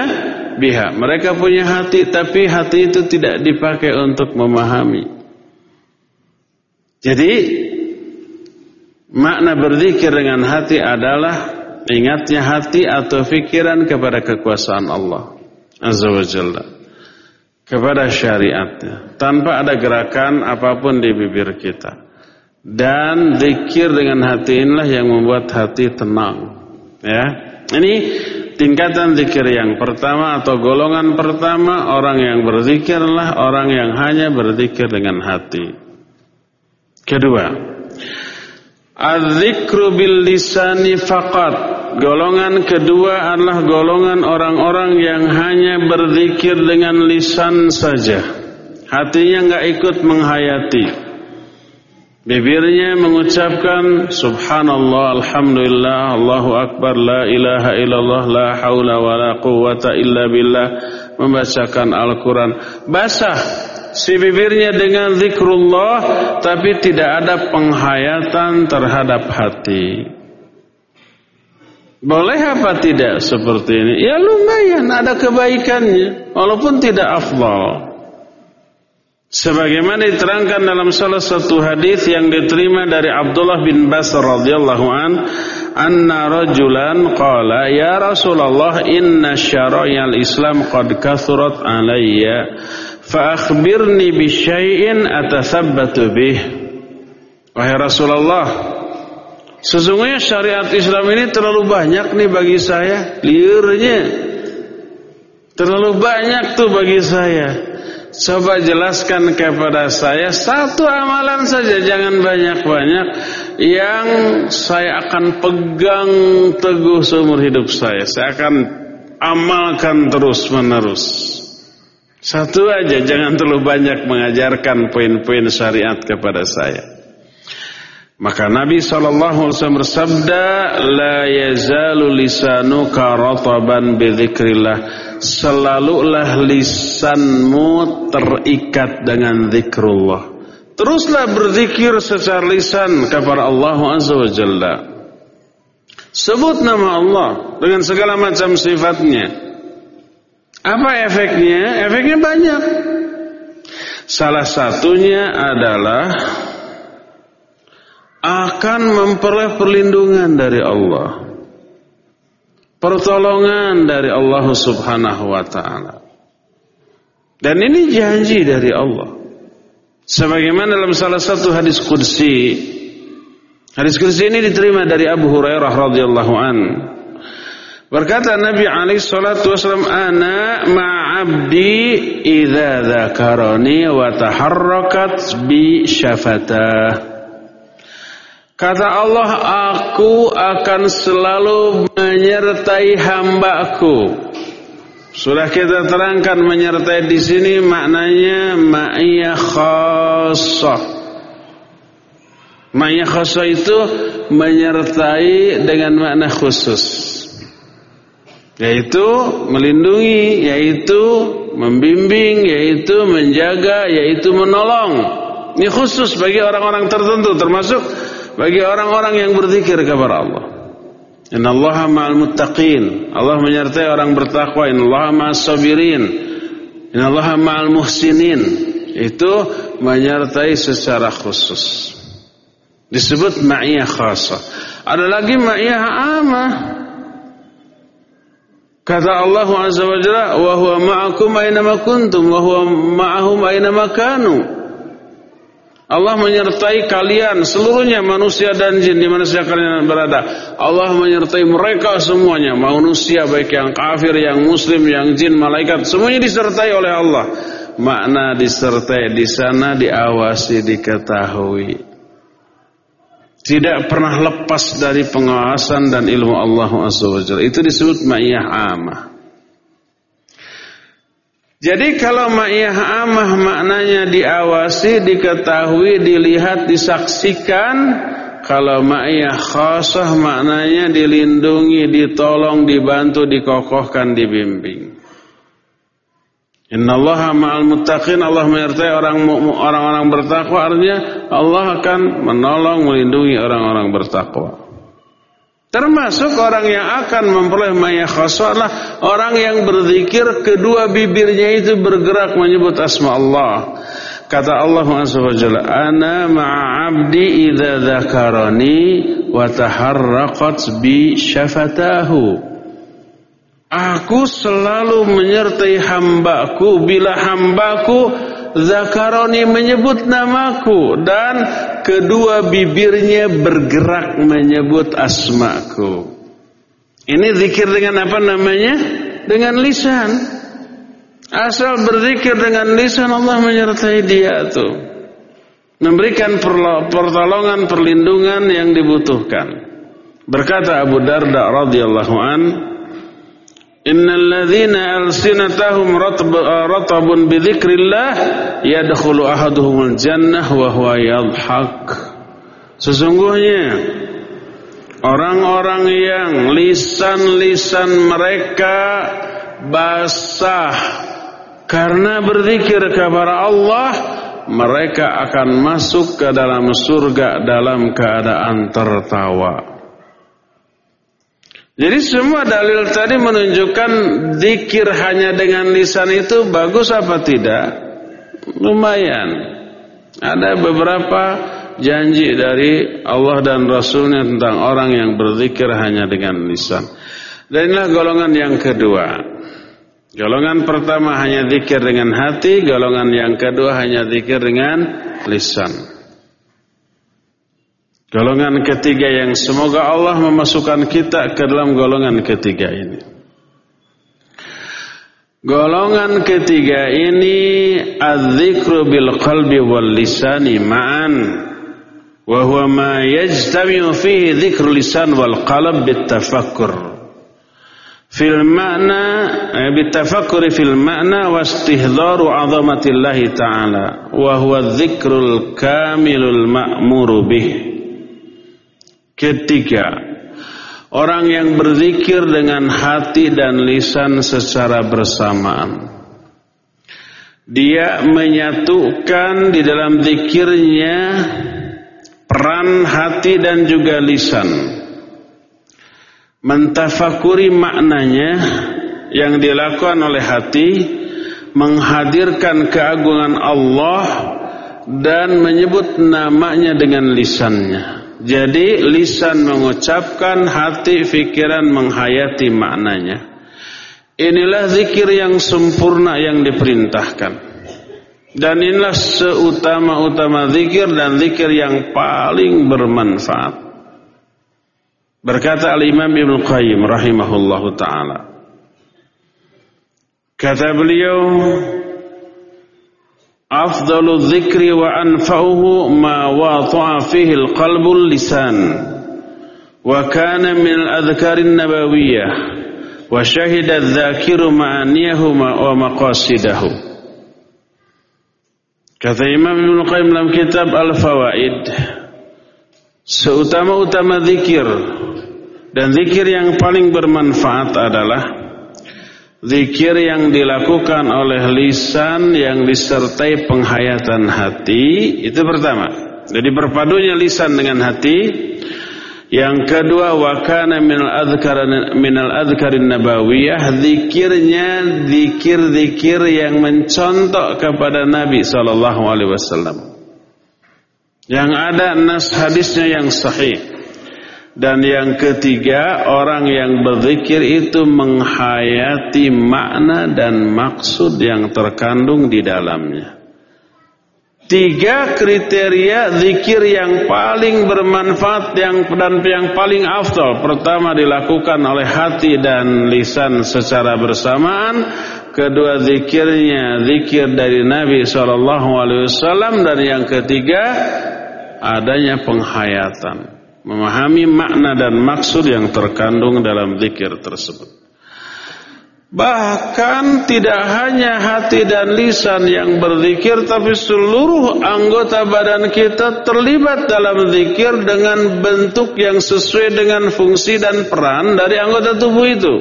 biha. Mereka punya hati tapi hati itu tidak dipakai untuk memahami. Jadi makna berzikir dengan hati adalah ingatnya hati atau fikiran kepada kekuasaan Allah Azza wa Jalla. Kepada syariatnya. Tanpa ada gerakan apa pun di bibir kita. Dan zikir dengan hati inilah yang membuat hati tenang. Ya, Ini tingkatan zikir yang pertama atau golongan pertama orang yang berzikirlah orang yang hanya berzikir dengan hati. Kedua, az-zikru bil lisani faqat. Golongan kedua adalah golongan orang-orang yang hanya berzikir dengan lisan saja. Hatinya enggak ikut menghayati. Bibirnya mengucapkan subhanallah alhamdulillah Allahu akbar la ilaha illallah la haula wa la quwata illa billah membacakan Al-Qur'an basah si bibirnya dengan zikrullah tapi tidak ada penghayatan terhadap hati. Boleh apa tidak seperti ini? Ya lumayan ada kebaikannya walaupun tidak afdal. Sebagaimana diterangkan dalam salah satu hadis yang diterima dari Abdullah bin Basr radhiyallahu an, anna rajulan qala ya Rasulullah inna syara'iyal Islam qad kathurat alayya fa akhbirni bi syai'in atathabbatu bih. Wahai Rasulullah, sesungguhnya syariat Islam ini terlalu banyak nih bagi saya, liurnya. Terlalu banyak tuh bagi saya. Coba jelaskan kepada saya satu amalan saja, jangan banyak-banyak yang saya akan pegang teguh seumur hidup saya. Saya akan amalkan terus-menerus. Satu aja, jangan terlalu banyak mengajarkan poin-poin syariat kepada saya. Maka Nabi SAW bersabda, La yazalu lisanuka rataban bidzikrillah selalulah lisanmu terikat dengan zikrullah. Teruslah berzikir secara lisan kepada Allah Azza wa Jalla. Sebut nama Allah dengan segala macam sifatnya. Apa efeknya? Efeknya banyak. Salah satunya adalah akan memperoleh perlindungan dari Allah pertolongan dari Allah Subhanahu wa taala. Dan ini janji dari Allah. Sebagaimana dalam salah satu hadis qudsi Hadis qudsi ini diterima dari Abu Hurairah radhiyallahu an. Berkata Nabi alaihi salatu wasallam, "Ana ma'abdi idza dzakarani wa taharrakat bi syafatah." Kata Allah, aku akan selalu menyertai hambaku. Sudah kita terangkan menyertai di sini maknanya ma'iyah khassah. Ma'iyah khassah itu menyertai dengan makna khusus yaitu melindungi, yaitu membimbing, yaitu menjaga, yaitu menolong. Ini khusus bagi orang-orang tertentu termasuk bagi orang-orang yang berzikir kepada Allah. Inna Allah ma'al muttaqin. Allah menyertai orang bertakwa. Inna Allah ma'al sabirin. Inna Allah ma'al muhsinin. Itu menyertai secara khusus. Disebut ma'iyah khasa. Ada lagi ma'iyah amah. Kata Allah Azza wa Jalla, "Wa huwa ma'akum aina ma kuntum wa huwa ma'ahum aina ma kanu." Allah menyertai kalian seluruhnya manusia dan jin di mana saja kalian berada. Allah menyertai mereka semuanya, manusia baik yang kafir, yang muslim, yang jin, malaikat, semuanya disertai oleh Allah. Makna disertai di sana diawasi, diketahui tidak pernah lepas dari pengawasan dan ilmu Allah SWT. Itu disebut ma'iyah amah. Jadi kalau ma'iyah amah maknanya diawasi, diketahui, dilihat, disaksikan. Kalau ma'iyah khasah maknanya dilindungi, ditolong, dibantu, dikokohkan, dibimbing. Innallaha ma'al muttaqin Allah menyertai orang orang-orang bertakwa artinya Allah akan menolong melindungi orang-orang bertakwa. Termasuk orang yang akan memperoleh maya adalah orang yang berzikir kedua bibirnya itu bergerak menyebut asma Allah. Kata Allah SWT, Ana ma'abdi idha dhakarani wa taharraqat bi syafatahu. Aku selalu menyertai hambaku bila hambaku zakaroni menyebut namaku dan kedua bibirnya bergerak menyebut asmaku. Ini zikir dengan apa namanya? Dengan lisan. Asal berzikir dengan lisan Allah menyertai dia tuh. Memberikan pertolongan, perlindungan yang dibutuhkan. Berkata Abu Darda radhiyallahu an, Innal ladzina alsinatahum ratabun bi dzikrillah yadkhulu ahaduhumul jannah wa huwa yadhhak. Sesungguhnya orang-orang yang lisan-lisan mereka basah karena berzikir kepada Allah mereka akan masuk ke dalam surga dalam keadaan tertawa. Jadi semua dalil tadi menunjukkan zikir hanya dengan lisan itu bagus apa tidak? Lumayan. Ada beberapa janji dari Allah dan Rasulnya tentang orang yang berzikir hanya dengan lisan. Dan inilah golongan yang kedua. Golongan pertama hanya zikir dengan hati, golongan yang kedua hanya zikir dengan lisan. Golongan ketiga yang semoga Allah memasukkan kita ke dalam golongan ketiga ini. Golongan ketiga ini adzikru bil qalbi wal lisani ma'an wa huwa ma yajtami'u fihi dzikru lisan wal qalb bit tafakkur fil ma'na eh, bit tafakkur fil ma'na wa istihdharu 'azamatillahi ta'ala wa huwa dzikrul kamilul ma'muru bih Ketiga, orang yang berzikir dengan hati dan lisan secara bersamaan. Dia menyatukan di dalam zikirnya peran hati dan juga lisan. Mentafakuri maknanya yang dilakukan oleh hati, menghadirkan keagungan Allah dan menyebut namanya dengan lisannya. Jadi lisan mengucapkan, hati fikiran menghayati maknanya. Inilah zikir yang sempurna yang diperintahkan. Dan inilah seutama-utama zikir dan zikir yang paling bermanfaat. Berkata Al-Imam Ibn Qayyim rahimahullahu taala. Kata beliau, "Afdalu dzikri wa anfa'uhu ma wata'a fihi al-qalbu lisan wa kana min al-adhkar an-nabawiyyah wa shahida adh-dhakiru ma'aniyahu wa maqasidahu." Kata Imam Ibn Qayyim dalam kitab Al-Fawaid, seutama-utama zikir dan zikir yang paling bermanfaat adalah zikir yang dilakukan oleh lisan yang disertai penghayatan hati. Itu pertama. Jadi berpadunya lisan dengan hati. Yang kedua wakana minal adhkar minal adhkarin nabawiyah zikirnya zikir-zikir yang mencontoh kepada Nabi sallallahu alaihi wasallam. Yang ada nas hadisnya yang sahih. Dan yang ketiga, orang yang berzikir itu menghayati makna dan maksud yang terkandung di dalamnya. Tiga kriteria zikir yang paling bermanfaat yang dan yang paling afdal. Pertama dilakukan oleh hati dan lisan secara bersamaan. Kedua zikirnya zikir dari Nabi SAW dan yang ketiga adanya penghayatan memahami makna dan maksud yang terkandung dalam zikir tersebut. Bahkan tidak hanya hati dan lisan yang berzikir tapi seluruh anggota badan kita terlibat dalam zikir dengan bentuk yang sesuai dengan fungsi dan peran dari anggota tubuh itu.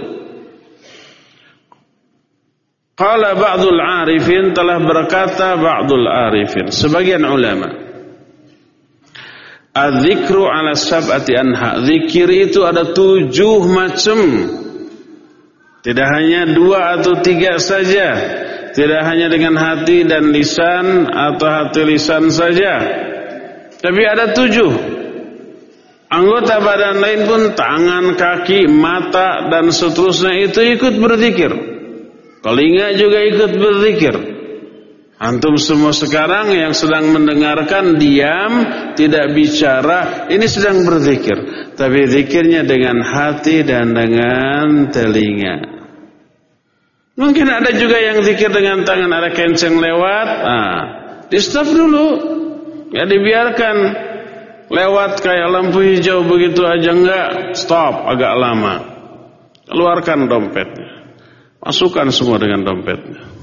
Qala ba'dul arifin telah berkata ba'dul arifin sebagian ulama Adzikru ala sab'ati anha. Zikir itu ada tujuh macam. Tidak hanya dua atau tiga saja. Tidak hanya dengan hati dan lisan atau hati lisan saja. Tapi ada tujuh. Anggota badan lain pun tangan, kaki, mata dan seterusnya itu ikut berzikir. Telinga juga ikut berzikir. Antum semua sekarang yang sedang mendengarkan diam, tidak bicara, ini sedang berzikir. Tapi zikirnya dengan hati dan dengan telinga. Mungkin ada juga yang zikir dengan tangan, ada kenceng lewat. Nah, di stop dulu. Ya dibiarkan lewat kayak lampu hijau begitu aja enggak. Stop agak lama. Keluarkan dompetnya. Masukkan semua dengan dompetnya.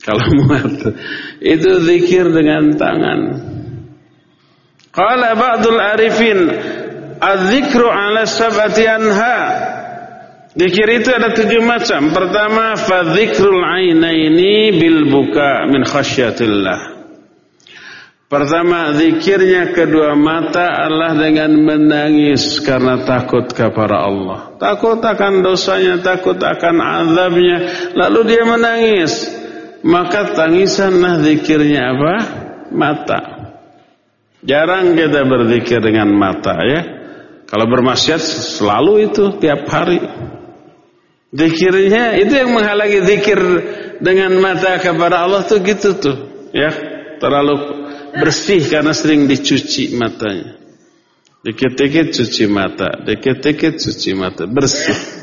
Kalau muat itu zikir dengan tangan. Qala ba'dul arifin az-zikru ala sab'ati anha. Zikir itu ada tujuh macam. Pertama, fadzikrul ainaini bil buka min khasyatillah. Pertama, zikirnya kedua mata Allah dengan menangis karena takut kepada Allah. Takut akan dosanya, takut akan azabnya. Lalu dia menangis maka tangisanlah zikirnya apa? Mata. Jarang kita berzikir dengan mata ya. Kalau bermaksiat selalu itu tiap hari. Zikirnya itu yang menghalangi zikir dengan mata kepada Allah tuh gitu tuh ya. Terlalu bersih karena sering dicuci matanya. Dikit-dikit cuci mata, dikit-dikit cuci mata, bersih.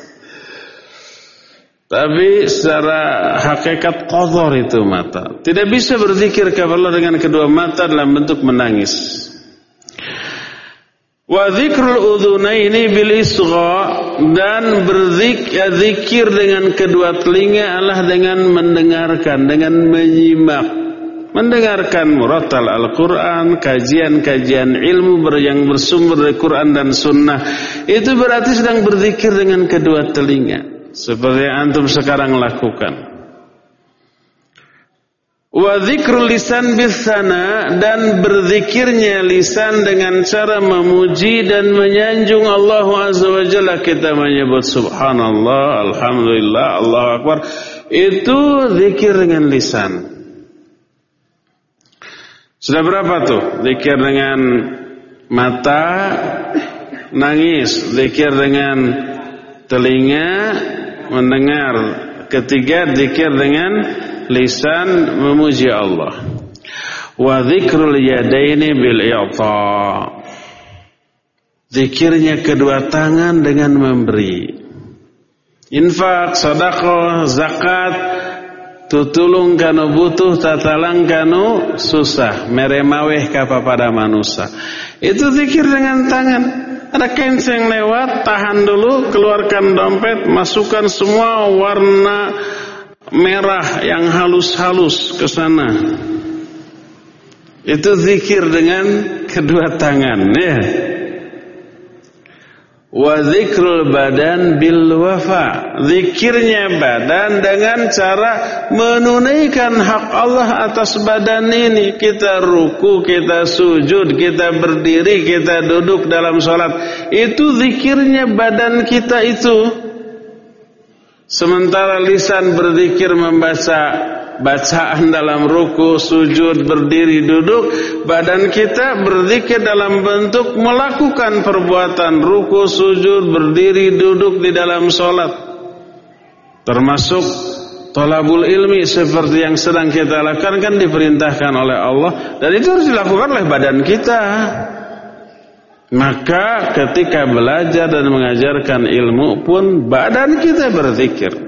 Tapi secara hakikat kotor itu mata. Tidak bisa berzikir kepada Allah dengan kedua mata dalam bentuk menangis. Wa dzikrul udhunaini bil isgha dan berzikir dengan kedua telinga Allah dengan mendengarkan, dengan menyimak. Mendengarkan muratal Al-Quran, kajian-kajian ilmu yang bersumber dari Quran dan Sunnah. Itu berarti sedang berzikir dengan kedua telinga seperti yang antum sekarang lakukan. Wa dzikrul lisan bisana dan berzikirnya lisan dengan cara memuji dan menyanjung Allah Azza wa Jalla kita menyebut subhanallah, alhamdulillah, Allahu akbar. Itu zikir dengan lisan. Sudah berapa tuh? Zikir dengan mata nangis, zikir dengan telinga mendengar. Ketiga zikir dengan lisan memuji Allah. Wa dzikrul yadaini bil i'ta. Zikirnya kedua tangan dengan memberi. Infak, sedekah, zakat, tutulung kanu butuh, tatalang kanu susah, meremaweh kapa pada manusia. Itu zikir dengan tangan. Ada kenceng lewat, tahan dulu, keluarkan dompet, masukkan semua warna merah yang halus-halus ke sana. Itu zikir dengan kedua tangan, ya wa badan bil wafa. Zikirnya badan dengan cara menunaikan hak Allah atas badan ini. Kita ruku kita sujud kita berdiri kita duduk dalam sholat. Itu zikirnya badan kita itu. Sementara lisan berzikir membaca bacaan dalam ruku, sujud, berdiri, duduk, badan kita berzikir dalam bentuk melakukan perbuatan ruku, sujud, berdiri, duduk di dalam sholat. Termasuk tolabul ilmi seperti yang sedang kita lakukan kan diperintahkan oleh Allah dan itu harus dilakukan oleh badan kita. Maka ketika belajar dan mengajarkan ilmu pun badan kita berzikir.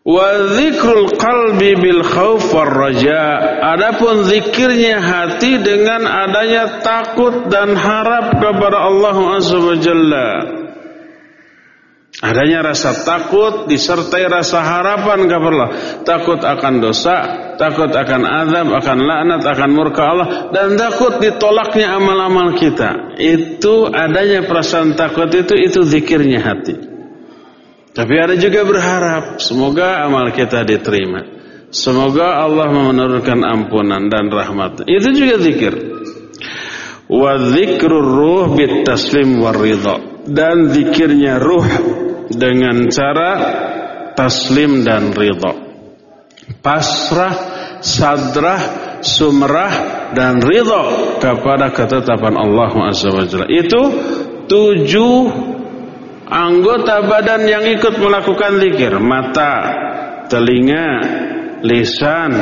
Wa zikrul qalbi bil khauf war raja. Adapun zikirnya hati dengan adanya takut dan harap kepada Allah Azza wa Jalla. Adanya rasa takut disertai rasa harapan kepada Allah. Takut akan dosa, takut akan azab, akan laknat, akan murka Allah dan takut ditolaknya amal-amal kita. Itu adanya perasaan takut itu itu zikirnya hati. Tapi ada juga berharap semoga amal kita diterima. Semoga Allah menurunkan ampunan dan rahmat. Itu juga zikir. Wa dzikrur ruh bit taslim war. Dan zikirnya ruh dengan cara taslim dan ridha. Pasrah, sadrah, sumrah dan ridha kepada ketetapan Allah Azza. Itu tujuh anggota badan yang ikut melakukan zikir. Mata telinga lisan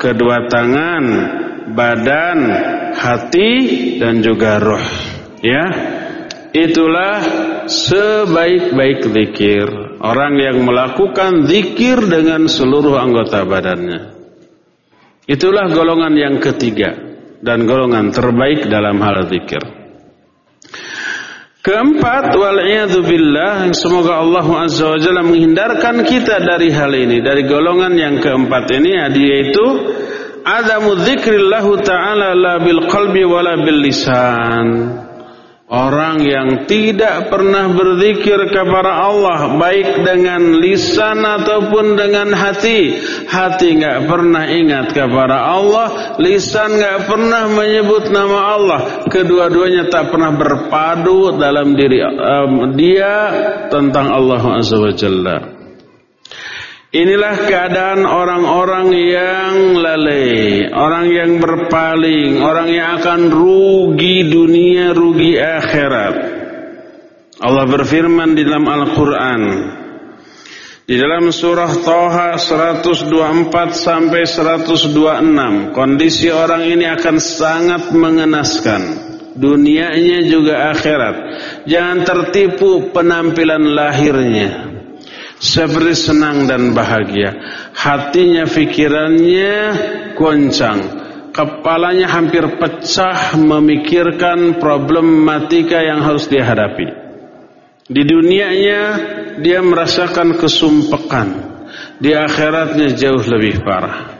kedua tangan badan hati dan juga roh ya. Itulah sebaik-baik zikir. Orang yang melakukan zikir dengan seluruh anggota badannya. Itulah golongan yang ketiga dan golongan terbaik dalam hal zikir Keempat, wal billah, semoga Allah Azza wa Jalla menghindarkan kita dari hal ini, dari golongan yang keempat ini yaitu adamu dzikrillahu taala la bil qalbi wala bil lisan. Orang yang tidak pernah berzikir kepada Allah baik dengan lisan ataupun dengan hati. Hati nggak pernah ingat kepada Allah, lisan nggak pernah menyebut nama Allah. Kedua-duanya tak pernah berpadu dalam diri um, dia tentang Allah Azza wa. Inilah keadaan orang-orang yang lalai, orang yang berpaling, orang yang akan rugi dunia, rugi akhirat. Allah berfirman di dalam Al-Quran. Di dalam surah Toha 124 sampai 126, kondisi orang ini akan sangat mengenaskan. Dunianya juga akhirat. Jangan tertipu penampilan lahirnya seperti senang dan bahagia. Hatinya, pikirannya goncang. Kepalanya hampir pecah memikirkan problematika yang harus dihadapi. Di dunianya dia merasakan kesumpekan. Di akhiratnya jauh lebih parah.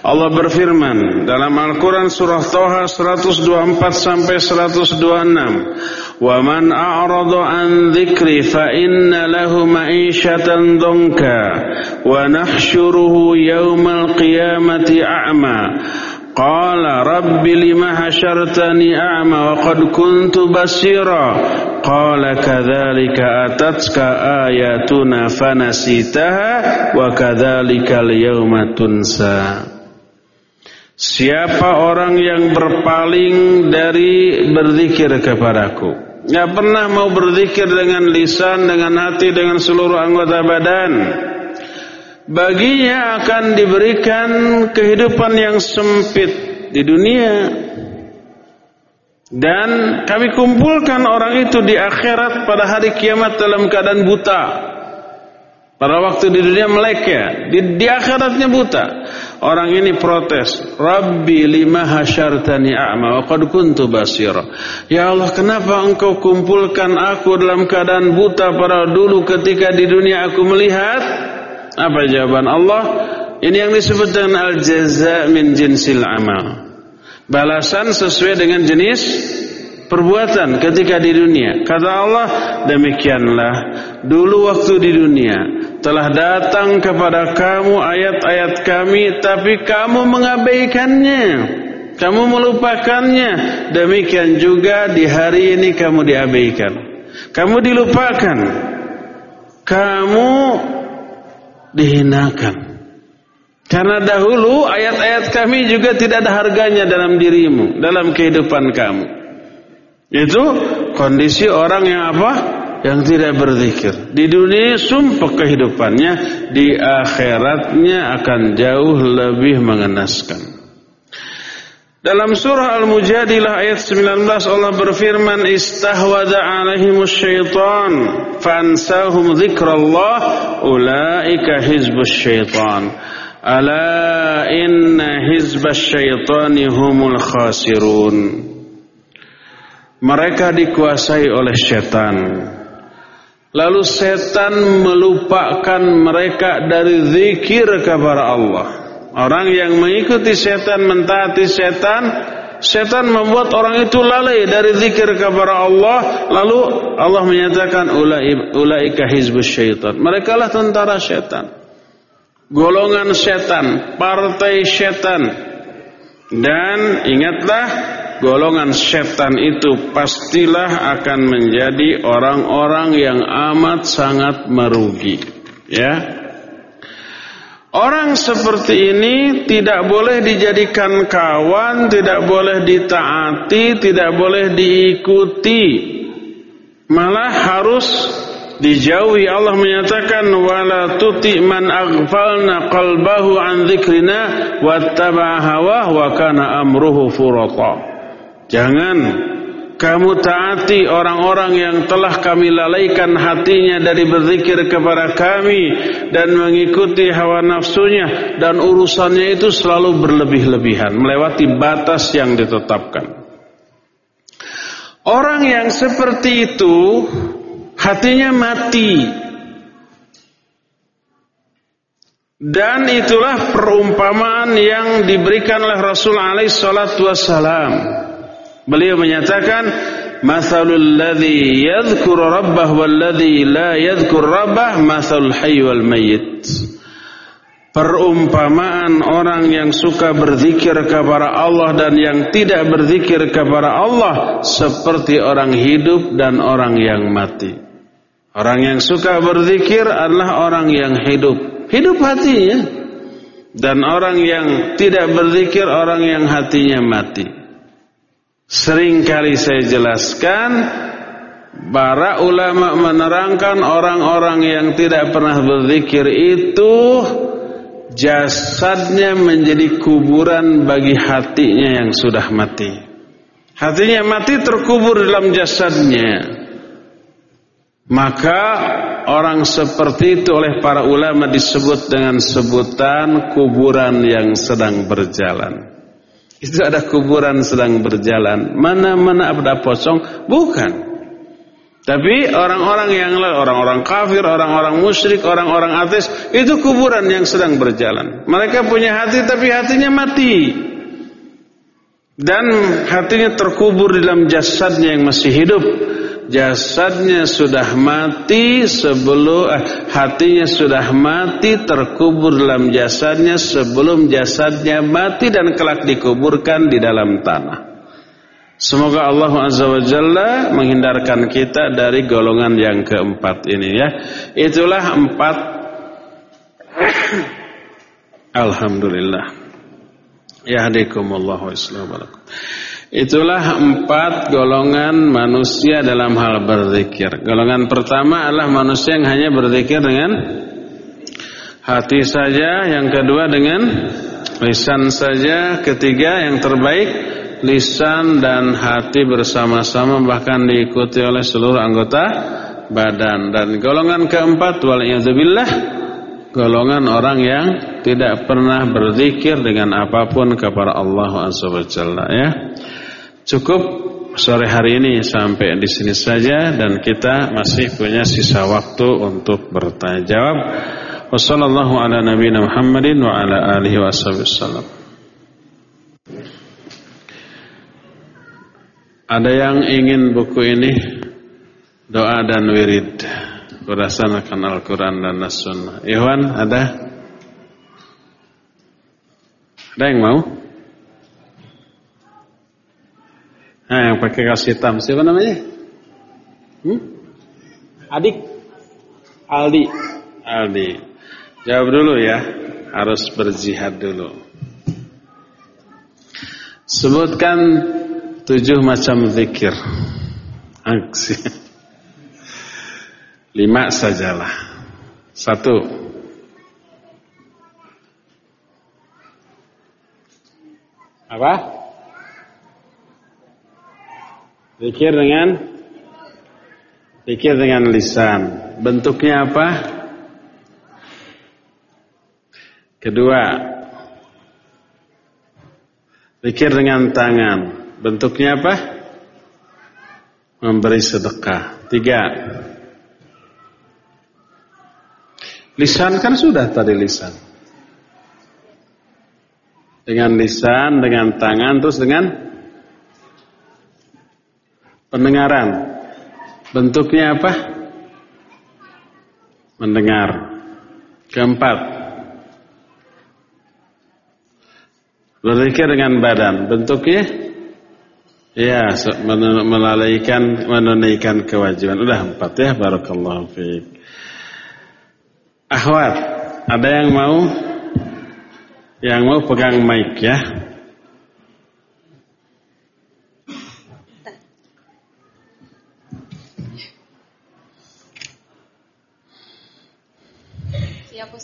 Allah berfirman dalam Al-Quran surah Toha 124 sampai 126 Fa inna lahu ma'isyatan dhanka wa nahsyuruhu yawmal qiyamati a'ma Qala rabbi lima hasyartani a'ma wa qad kuntu basira Qala kadzalika atatka ayatuna fanasitaha wa kadzalika al-yawma tunsa Siapa orang yang berpaling dari berzikir kepadaku Tidak pernah mau berzikir dengan lisan, dengan hati, dengan seluruh anggota badan Baginya akan diberikan kehidupan yang sempit di dunia Dan kami kumpulkan orang itu di akhirat pada hari kiamat dalam keadaan buta. Pada waktu di dunia melek ya, di, di akhiratnya buta. Orang ini protes, Rabbi lima hasyartani a'ma wa qad kuntu basira. Ya Allah, kenapa engkau kumpulkan aku dalam keadaan buta pada dulu ketika di dunia aku melihat? Apa jawaban Allah? Ini yang disebut dengan al-jaza min jinsil amal. Balasan sesuai dengan jenis perbuatan ketika di dunia. Kata Allah, demikianlah dulu waktu di dunia telah datang kepada kamu ayat-ayat kami tapi kamu mengabaikannya. Kamu melupakannya. Demikian juga di hari ini kamu diabaikan. Kamu dilupakan. Kamu dihinakan. Karena dahulu ayat-ayat kami juga tidak ada harganya dalam dirimu, dalam kehidupan kamu. Itu kondisi orang yang apa? Yang tidak berzikir. Di dunia sumpah kehidupannya, di akhiratnya akan jauh lebih mengenaskan. Dalam surah Al-Mujadilah ayat 19 Allah berfirman istahwada alaihimus syaitan fansahum dzikrallah ulaika hizbus syaitan ala inna hizbas syaitani humul khasirun mereka dikuasai oleh setan. Lalu setan melupakan mereka dari zikir kepada Allah. Orang yang mengikuti setan, mentaati setan, setan membuat orang itu lalai dari zikir kepada Allah. Lalu Allah menyatakan ulaika hizbus syaitan. Mereka lah tentara setan. Golongan setan, partai setan. Dan ingatlah golongan setan itu pastilah akan menjadi orang-orang yang amat sangat merugi. Ya. Orang seperti ini tidak boleh dijadikan kawan, tidak boleh ditaati, tidak boleh diikuti. Malah harus dijauhi Allah menyatakan wala tuti man aghfalna qalbahu an dzikrina wattaba'a hawa wa kana amruhu furata. Jangan kamu taati orang-orang yang telah kami lalaikan hatinya dari berzikir kepada kami dan mengikuti hawa nafsunya dan urusannya itu selalu berlebih-lebihan melewati batas yang ditetapkan. Orang yang seperti itu hatinya mati. Dan itulah perumpamaan yang diberikan oleh Rasul alaihi salatu. Beliau menyatakan Mathalul ladzi yadhkuru rabbah wal ladzi la yadhkur rabbah mathalul hayy wal mayyit. Perumpamaan orang yang suka berzikir kepada Allah dan yang tidak berzikir kepada Allah seperti orang hidup dan orang yang mati. Orang yang suka berzikir adalah orang yang hidup. Hidup hatinya. Dan orang yang tidak berzikir orang yang hatinya mati. Sering kali saya jelaskan Para ulama menerangkan orang-orang yang tidak pernah berzikir itu Jasadnya menjadi kuburan bagi hatinya yang sudah mati. Hatinya mati terkubur dalam jasadnya. Maka orang seperti itu oleh para ulama disebut dengan sebutan kuburan yang sedang berjalan itu ada kuburan sedang berjalan. Mana-mana ada pocong? Bukan. Tapi orang-orang yang orang-orang kafir, orang-orang musyrik, orang-orang ateis itu kuburan yang sedang berjalan. Mereka punya hati tapi hatinya mati. Dan hatinya terkubur di dalam jasadnya yang masih hidup jasadnya sudah mati sebelum eh, hatinya sudah mati terkubur dalam jasadnya sebelum jasadnya mati dan kelak dikuburkan di dalam tanah. Semoga Allah Azza wa Jalla menghindarkan kita dari golongan yang keempat ini ya. Itulah empat Alhamdulillah. Yahdikumullah wa Itulah empat golongan manusia dalam hal berzikir. Golongan pertama adalah manusia yang hanya berzikir dengan hati saja, yang kedua dengan lisan saja, ketiga yang terbaik lisan dan hati bersama-sama bahkan diikuti oleh seluruh anggota badan dan golongan keempat wal golongan orang yang tidak pernah berzikir dengan apa pun kepada Allah Subhanahu wa ya. Cukup sore hari ini sampai di sini saja dan kita masih punya sisa waktu untuk bertanya jawab. Wassallallahu ala nabiyina Muhammadin wa ala alihi wasallam. Ada yang ingin buku ini doa dan wirid berdasarkan Al-Quran dan As-Sunnah. Iwan ada? Ada yang mau? Nah, yang pakai kaos hitam siapa namanya? Hmm? Adik? Aldi. Aldi. Jawab dulu ya. Harus berjihad dulu. Sebutkan tujuh macam zikir. Aksi. Lima sajalah. Satu. Apa? Zikir dengan Zikir dengan lisan. Bentuknya apa? Kedua. Zikir dengan tangan. Bentuknya apa? Memberi sedekah. Tiga. Lisan kan sudah tadi lisan. Dengan lisan, dengan tangan, terus dengan pendengaran. Bentuknya apa? Mendengar. Keempat. Berzikir dengan badan. Bentuknya? Ya, melalaikan, menunaikan kewajiban. Udah empat ya, barakallahu fiqh. Ahwat, ada yang mau? Yang mau pegang mic ya?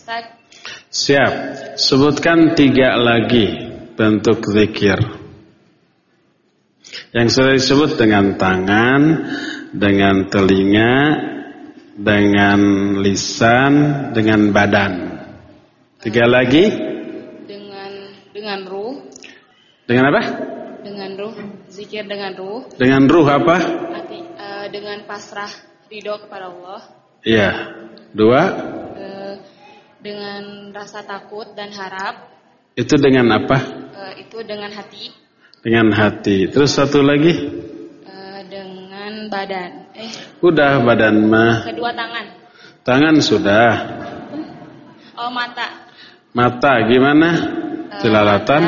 Ustaz. Siap. Sebutkan tiga lagi bentuk zikir. Yang sudah disebut dengan tangan, dengan telinga, dengan lisan, dengan badan. Tiga lagi? Dengan dengan ruh. Dengan apa? Dengan ruh, zikir dengan ruh. Dengan ruh apa? Hati, uh, dengan pasrah ridho kepada Allah. Iya. Dua? Dengan rasa takut dan harap. Itu dengan apa? Uh, itu dengan hati. Dengan hati. Terus satu lagi? Uh, dengan badan. Eh. Udah badan mah. Kedua tangan. Tangan sudah. Oh mata. Mata gimana? Uh, Jelalatan.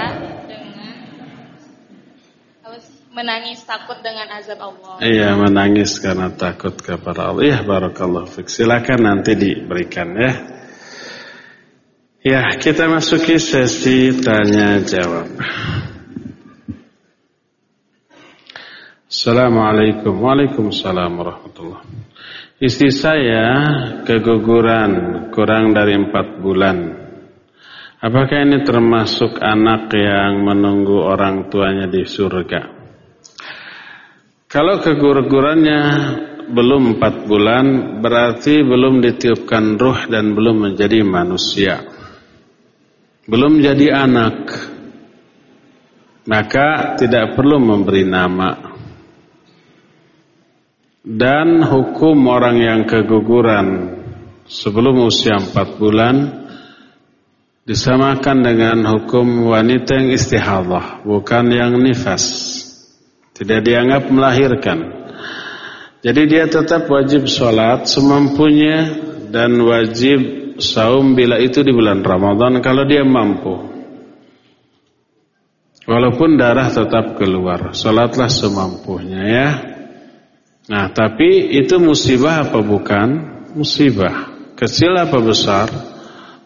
menangis takut dengan azab Allah. Iya, menangis karena takut kepada Allah. Iya, barakallahu fik. Silakan nanti diberikan ya. Ya, kita masuki sesi tanya jawab. Assalamualaikum. Waalaikumsalam warahmatullah. Istri saya keguguran kurang dari empat bulan. Apakah ini termasuk anak yang menunggu orang tuanya di surga? Kalau kegugurannya belum empat bulan Berarti belum ditiupkan ruh dan belum menjadi manusia Belum jadi anak Maka tidak perlu memberi nama dan hukum orang yang keguguran sebelum usia empat bulan disamakan dengan hukum wanita yang istihadah, bukan yang nifas. Tidak dianggap melahirkan. Jadi dia tetap wajib sholat semampunya dan wajib saum bila itu di bulan Ramadan kalau dia mampu. Walaupun darah tetap keluar, sholatlah semampunya ya. Nah, tapi itu musibah apa bukan? Musibah. Kecil apa besar?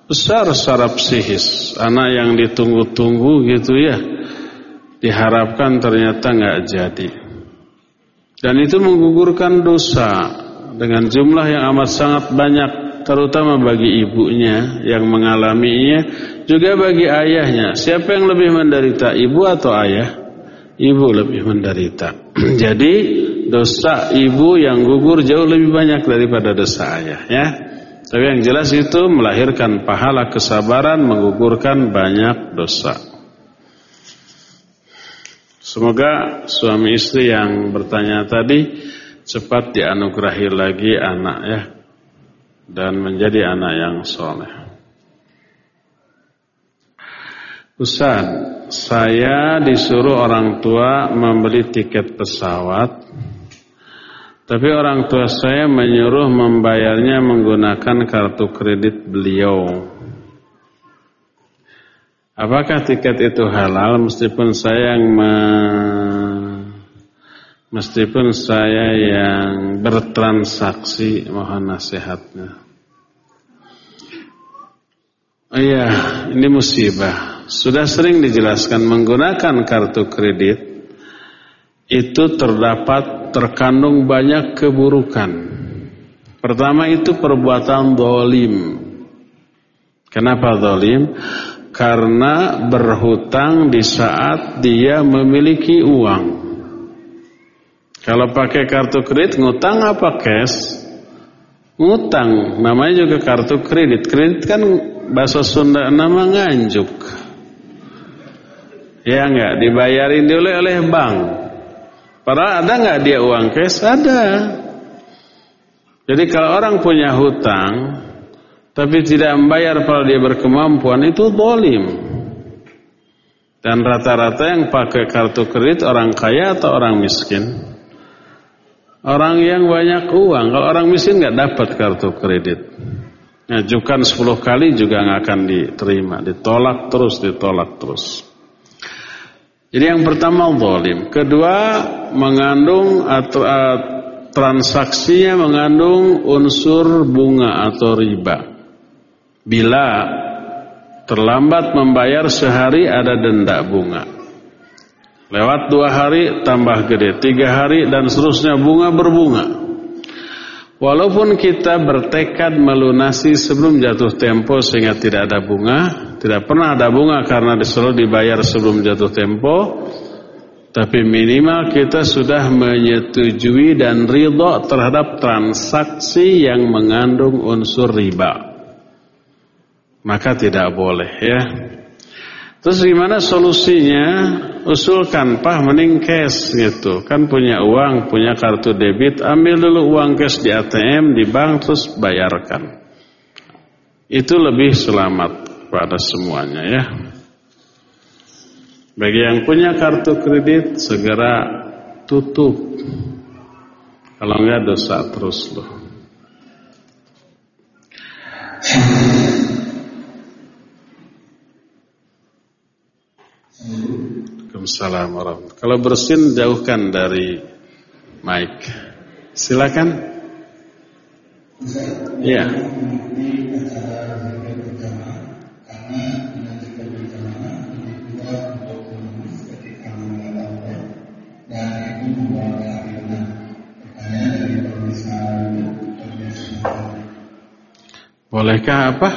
Besar secara psikis. Anak yang ditunggu-tunggu gitu ya. Diharapkan ternyata nggak jadi. Dan itu menggugurkan dosa dengan jumlah yang amat sangat banyak terutama bagi ibunya yang mengalaminya juga bagi ayahnya siapa yang lebih menderita ibu atau ayah ibu lebih menderita. Jadi dosa ibu yang gugur jauh lebih banyak daripada dosa ayah ya. Tapi yang jelas itu melahirkan pahala kesabaran menggugurkan banyak dosa. Semoga suami istri yang bertanya tadi cepat dianugerahi lagi anak ya dan menjadi anak yang soleh. Ustaz, saya disuruh orang tua membeli tiket pesawat tapi orang tua saya menyuruh membayarnya menggunakan kartu kredit beliau. Apakah tiket itu halal meskipun saya yang me... meskipun saya yang bertransaksi mohon nasihatnya. Oh iya, ini musibah. Sudah sering dijelaskan menggunakan kartu kredit itu terdapat terkandung banyak keburukan. Pertama itu perbuatan dolim. Kenapa dolim? Karena berhutang di saat dia memiliki uang. Kalau pakai kartu kredit, ngutang apa cash? Ngutang, namanya juga kartu kredit. Kredit kan bahasa Sunda nama nganjuk. Ya enggak, dibayarin dulu oleh bank. Padahal ada nggak dia uang cash? Ada. Jadi kalau orang punya hutang tapi tidak membayar kalau dia berkemampuan itu dolim. Dan rata-rata yang pakai kartu kredit orang kaya atau orang miskin? Orang yang banyak uang. Kalau orang miskin nggak dapat kartu kredit. Ngajukan 10 kali juga nggak akan diterima. Ditolak terus, ditolak terus. Jadi yang pertama zalim, kedua mengandung atau uh, transaksinya mengandung unsur bunga atau riba. Bila terlambat membayar sehari ada denda bunga. Lewat dua hari tambah gede, tiga hari dan seterusnya bunga berbunga. Walaupun kita bertekad melunasi sebelum jatuh tempo sehingga tidak ada bunga, tidak pernah ada bunga karena selalu dibayar sebelum jatuh tempo, tapi minimal kita sudah menyetujui dan ridho terhadap transaksi yang mengandung unsur riba. Maka tidak boleh ya. Terus gimana solusinya? Usulkan, pah mending cash gitu. Kan punya uang, punya kartu debit, ambil dulu uang cash di ATM, di bank, terus bayarkan. Itu lebih selamat pada semuanya ya. Bagi yang punya kartu kredit, segera tutup. Kalau enggak dosa terus loh. Waalaikumsalam warahmatullahi Kalau bersin jauhkan dari mic. Silakan. Iya. Bolehkah apa?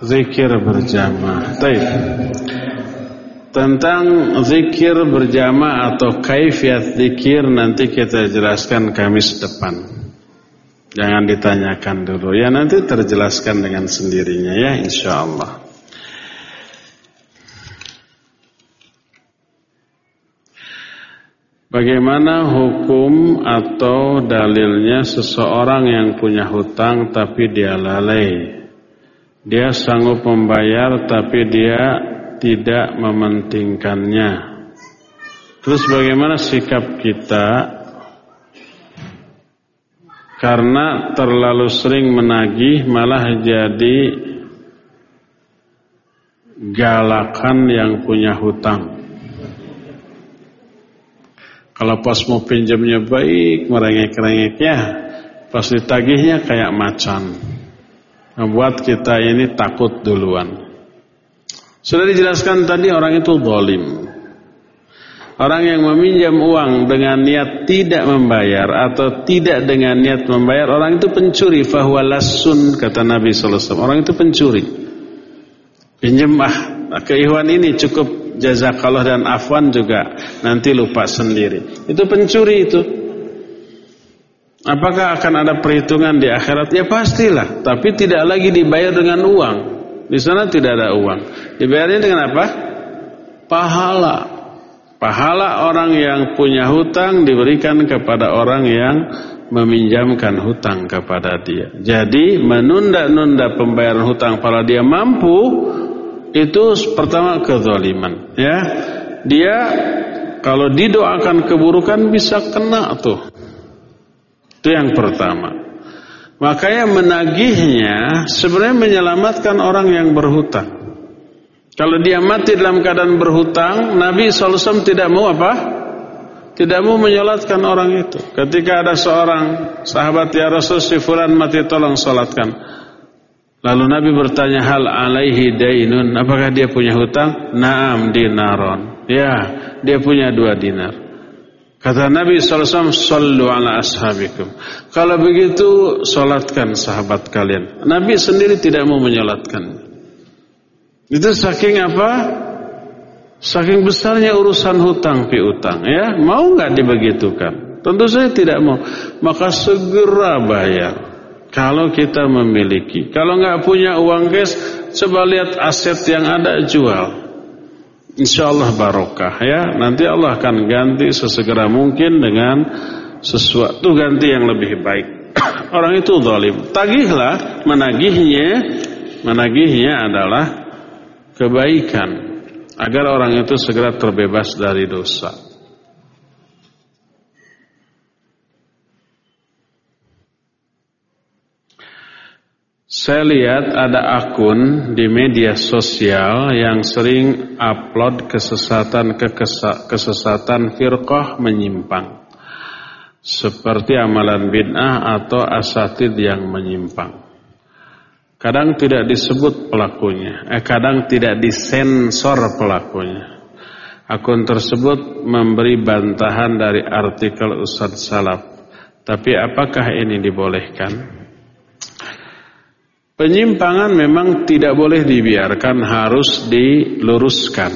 Zikir berjamaah. Baik. Tentang zikir berjamaah atau kaifiat zikir nanti kita jelaskan Kamis depan. Jangan ditanyakan dulu. Ya nanti terjelaskan dengan sendirinya ya insya Allah. Bagaimana hukum atau dalilnya seseorang yang punya hutang tapi dia lalai? Dia sanggup membayar tapi dia tidak mementingkannya. Terus bagaimana sikap kita karena terlalu sering menagih malah jadi galakan yang punya hutang. Kalau pas mau pinjamnya baik, merengek-rengeknya, pas ditagihnya kayak macan. Membuat kita ini takut duluan. Sudah dijelaskan tadi orang itu zalim. Orang yang meminjam uang dengan niat tidak membayar atau tidak dengan niat membayar, orang itu pencuri. Fahuwa lasun, kata Nabi SAW. Orang itu pencuri. Pinjam ah, keihuan ini cukup jazakallah dan afwan juga nanti lupa sendiri. Itu pencuri itu. Apakah akan ada perhitungan di akhirat? Ya pastilah, tapi tidak lagi dibayar dengan uang. Di sana tidak ada uang. Dibayarnya dengan apa? Pahala. Pahala orang yang punya hutang diberikan kepada orang yang meminjamkan hutang kepada dia. Jadi menunda-nunda pembayaran hutang pada dia mampu itu pertama kezaliman ya. Dia kalau didoakan keburukan bisa kena tuh. Itu yang pertama. Makanya menagihnya sebenarnya menyelamatkan orang yang berhutang. Kalau dia mati dalam keadaan berhutang, Nabi SAW tidak mau apa? tidak mau menyolatkan orang itu. Ketika ada seorang sahabat ya Rasul si fulan mati tolong solatkan. Lalu Nabi bertanya hal alaihi dainun, apakah dia punya hutang? Naam dinaron. Ya, dia punya dua dinar. Kata Nabi SAW, Sallu ala ashabikum. Kalau begitu, solatkan sahabat kalian. Nabi sendiri tidak mau menyolatkan. Itu saking apa? Saking besarnya urusan hutang piutang ya, mau nggak dibegitukan? Tentu saya tidak mau. Maka segera bayar. Kalau kita memiliki, kalau nggak punya uang cash, coba lihat aset yang ada jual. Insya Allah barokah ya. Nanti Allah akan ganti sesegera mungkin dengan sesuatu ganti yang lebih baik. Orang itu zalim. Tagihlah, menagihnya, menagihnya adalah kebaikan agar orang itu segera terbebas dari dosa. Saya lihat ada akun di media sosial yang sering upload kesesatan kesesatan firqah menyimpang. Seperti amalan bid'ah atau asatid yang menyimpang. Kadang tidak disebut pelakunya, eh, kadang tidak disensor pelakunya. Akun tersebut memberi bantahan dari artikel Ustadz Salaf. Tapi apakah ini dibolehkan? Penyimpangan memang tidak boleh dibiarkan, harus diluruskan.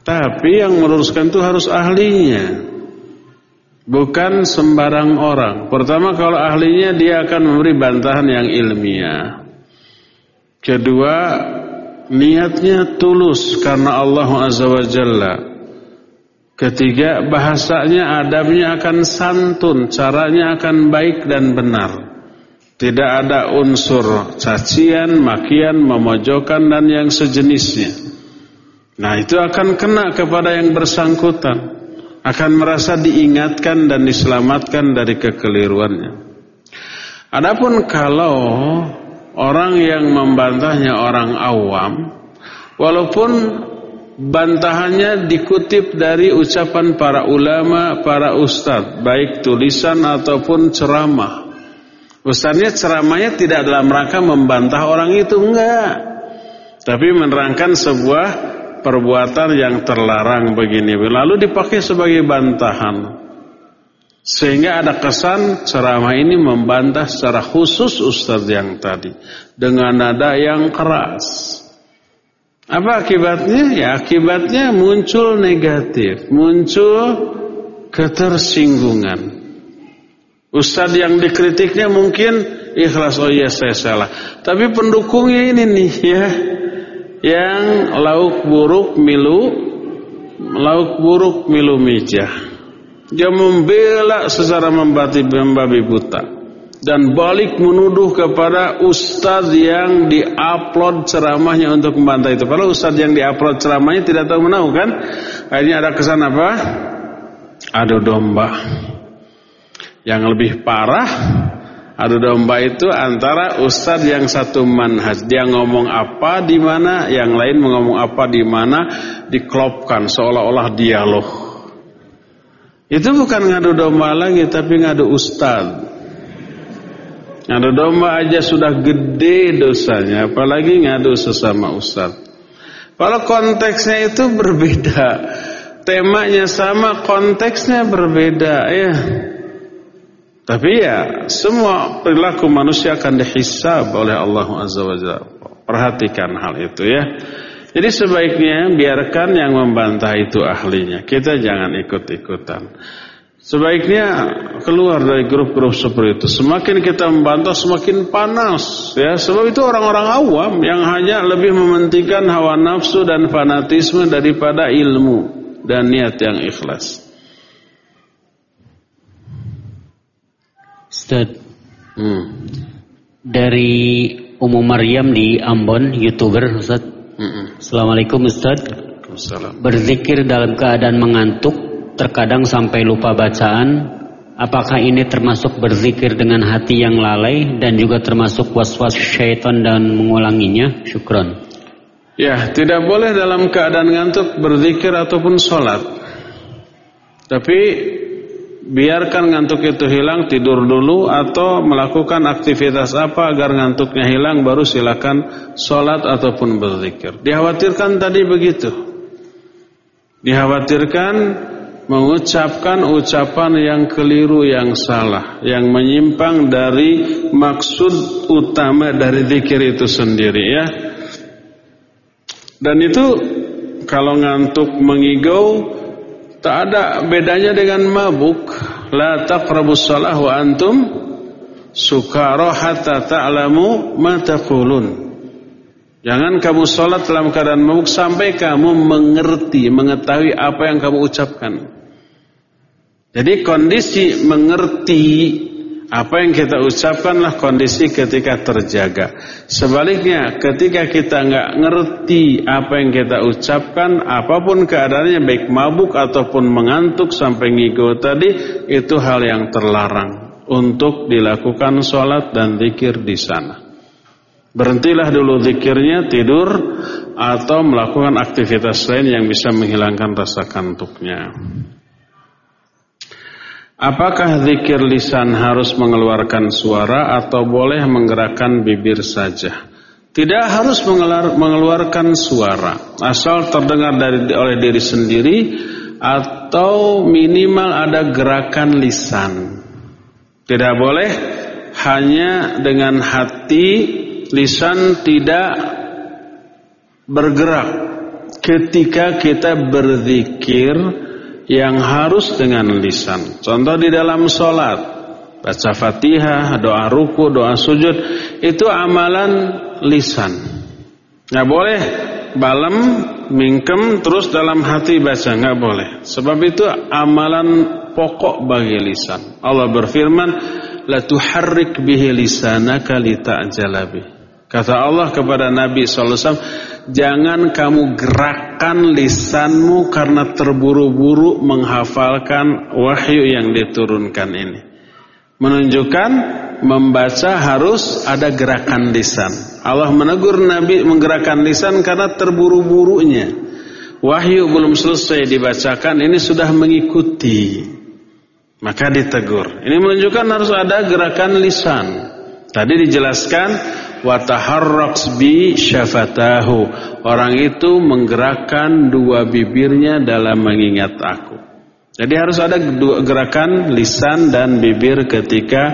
Tapi yang meluruskan itu harus ahlinya. Bukan sembarang orang. Pertama kalau ahlinya dia akan memberi bantahan yang ilmiah. Kedua, niatnya tulus karena Allah Azza wa Jalla. Ketiga, bahasanya, adabnya akan santun, caranya akan baik dan benar. Tidak ada unsur cacian, makian, memojokkan dan yang sejenisnya. Nah, itu akan kena kepada yang bersangkutan. Akan merasa diingatkan dan diselamatkan dari kekeliruannya. Adapun kalau orang yang membantahnya orang awam walaupun bantahannya dikutip dari ucapan para ulama, para ustadz baik tulisan ataupun ceramah ustadznya ceramahnya tidak dalam rangka membantah orang itu enggak tapi menerangkan sebuah perbuatan yang terlarang begini lalu dipakai sebagai bantahan sehingga ada kesan ceramah ini membantah secara khusus Ustadz yang tadi. Dengan nada yang keras. Apa akibatnya? Ya akibatnya muncul negatif. Muncul ketersinggungan. Ustadz yang dikritiknya mungkin ikhlas. Oh iya saya salah. Tapi pendukungnya ini nih ya. Yang lauk buruk milu. Lauk buruk milu mijah dia membela secara membati membabi buta dan balik menuduh kepada ustaz yang diupload ceramahnya untuk membantah itu. Kalau ustaz yang diupload ceramahnya tidak tahu menahu kan? Akhirnya ada kesan apa? Adu domba. Yang lebih parah adu domba itu antara ustaz yang satu manhaj. Dia ngomong apa di mana, yang lain ngomong apa di mana, diklopkan seolah-olah dialog. Itu bukan ngadu domba lagi tapi ngadu ustad. Ngadu domba aja sudah gede dosanya apalagi ngadu sesama ustad. Kalau konteksnya itu berbeda. Temanya sama, konteksnya berbeda ya. Tapi ya semua perilaku manusia akan dihisab oleh Allah Azza wa Jalla. Perhatikan hal itu ya. Jadi sebaiknya biarkan yang membantah itu ahlinya. Kita jangan ikut-ikutan. Sebaiknya keluar dari grup-grup seperti itu. Semakin kita membantah semakin panas ya. Sebab itu orang-orang awam yang hanya lebih mementingkan hawa nafsu dan fanatisme daripada ilmu dan niat yang ikhlas. Ustaz. Hmm. Dari Umum Maryam di Ambon, YouTuber Ustaz. Assalamualaikum Ustaz. Berzikir dalam keadaan mengantuk, terkadang sampai lupa bacaan. Apakah ini termasuk berzikir dengan hati yang lalai dan juga termasuk was-was syaitan dan mengulanginya? Syukron. Ya, tidak boleh dalam keadaan ngantuk berzikir ataupun sholat. Tapi biarkan ngantuk itu hilang, tidur dulu atau melakukan aktivitas apa agar ngantuknya hilang baru silakan sholat ataupun berzikir. Dikhawatirkan tadi begitu. Dikhawatirkan mengucapkan ucapan yang keliru yang salah, yang menyimpang dari maksud utama dari zikir itu sendiri ya. Dan itu kalau ngantuk mengigau Tak ada bedanya dengan mabuk. La taqrabus salah wa antum sukara hatta ta'lamu ma taqulun. Jangan kamu sholat dalam keadaan mabuk sampai kamu mengerti, mengetahui apa yang kamu ucapkan. Jadi kondisi mengerti apa yang kita ucapkanlah kondisi ketika terjaga. Sebaliknya, ketika kita nggak ngerti apa yang kita ucapkan, apa pun keadaannya, baik mabuk ataupun mengantuk sampai ngigo tadi, itu hal yang terlarang untuk dilakukan sholat dan zikir di sana. Berhentilah dulu zikirnya, tidur, atau melakukan aktivitas lain yang bisa menghilangkan rasa kantuknya. Apakah zikir lisan harus mengeluarkan suara atau boleh menggerakkan bibir saja? Tidak harus mengeluarkan suara, asal terdengar dari oleh diri sendiri atau minimal ada gerakan lisan. Tidak boleh hanya dengan hati lisan tidak bergerak ketika kita berzikir yang harus dengan lisan. Contoh di dalam sholat, baca fatihah, doa ruku, doa sujud, itu amalan lisan. Nggak boleh balem, mingkem, terus dalam hati baca, nggak boleh. Sebab itu amalan pokok bagi lisan. Allah berfirman, la tuharrik bihi lisanaka lita'jalabi. Kata Allah kepada Nabi SAW, jangan kamu gerakkan lisanmu karena terburu-buru menghafalkan wahyu yang diturunkan ini. Menunjukkan membaca harus ada gerakan lisan. Allah menegur Nabi menggerakkan lisan karena terburu-burunya. Wahyu belum selesai dibacakan, ini sudah mengikuti. Maka ditegur. Ini menunjukkan harus ada gerakan lisan. Tadi dijelaskan wataharraks bi syafatahu. Orang itu menggerakkan dua bibirnya dalam mengingat aku. Jadi harus ada dua gerakan lisan dan bibir ketika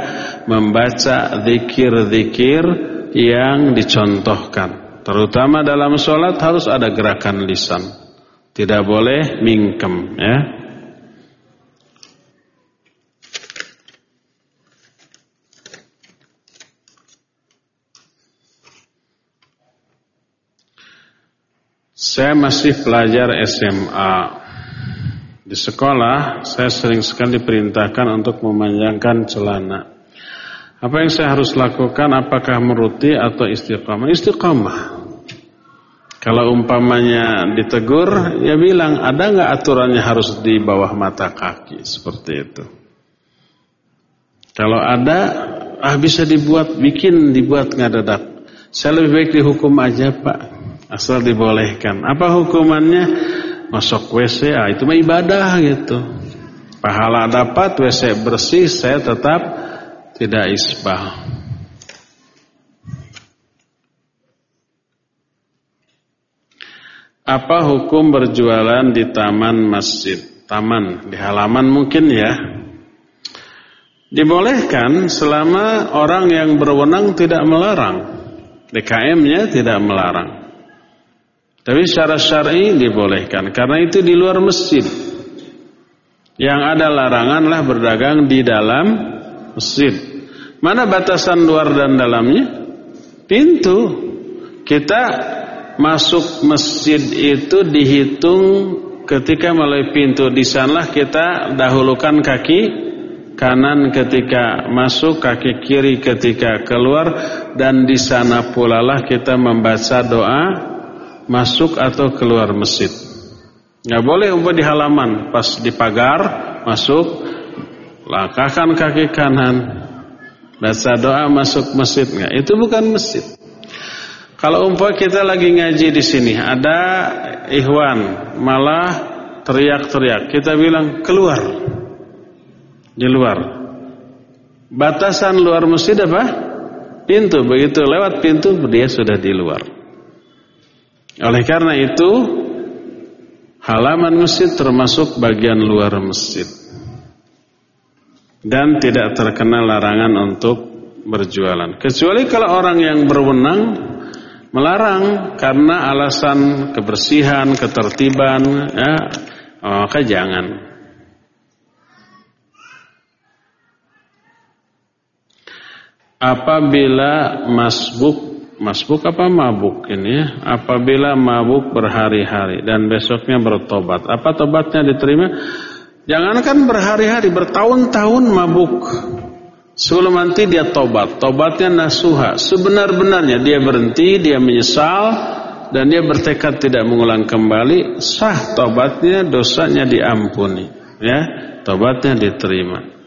membaca zikir-zikir yang dicontohkan. Terutama dalam sholat harus ada gerakan lisan. Tidak boleh mingkem ya. Saya masih pelajar SMA. Di sekolah, saya sering sekali diperintahkan untuk memanjangkan celana. Apa yang saya harus lakukan? Apakah meruti atau istiqamah? Istiqamah. Kalau umpamanya ditegur, ya bilang, ada nggak aturannya harus di bawah mata kaki? Seperti itu. Kalau ada, ah bisa dibuat, bikin, dibuat dadak. Saya lebih baik dihukum aja pak. Asal dibolehkan. Apa hukumannya? Masuk WC, ah, itu mah ibadah gitu. Pahala dapat, WC bersih, saya tetap tidak isbah. Apa hukum berjualan di taman masjid? Taman, di halaman mungkin ya. Dibolehkan selama orang yang berwenang tidak melarang. DKM-nya tidak melarang. Tapi secara syar'i dibolehkan karena itu di luar masjid. Yang ada laranganlah berdagang di dalam masjid. Mana batasan luar dan dalamnya? Pintu. Kita masuk masjid itu dihitung ketika melalui pintu di sanalah kita dahulukan kaki kanan ketika masuk, kaki kiri ketika keluar dan di sana pula lah kita membaca doa masuk atau keluar masjid. Nggak boleh umpah di halaman, pas di pagar masuk, langkahkan kaki kanan, baca doa masuk masjid nggak? Itu bukan masjid. Kalau umpah kita lagi ngaji di sini, ada ikhwan malah teriak-teriak, kita bilang keluar di luar. Batasan luar masjid apa? Pintu. Begitu lewat pintu dia sudah di luar. Oleh karena itu Halaman masjid termasuk bagian luar masjid. Dan tidak terkena larangan untuk berjualan. Kecuali kalau orang yang berwenang melarang karena alasan kebersihan, ketertiban, ya, maka jangan. Apabila masbuk Masbuk apa mabuk ini ya? Apabila mabuk berhari-hari dan besoknya bertobat. Apa tobatnya diterima? Jangankan berhari-hari, bertahun-tahun mabuk. Sebelum nanti dia tobat. Tobatnya nasuha. Sebenar-benarnya dia berhenti, dia menyesal. Dan dia bertekad tidak mengulang kembali. Sah tobatnya, dosanya diampuni. Ya, tobatnya diterima.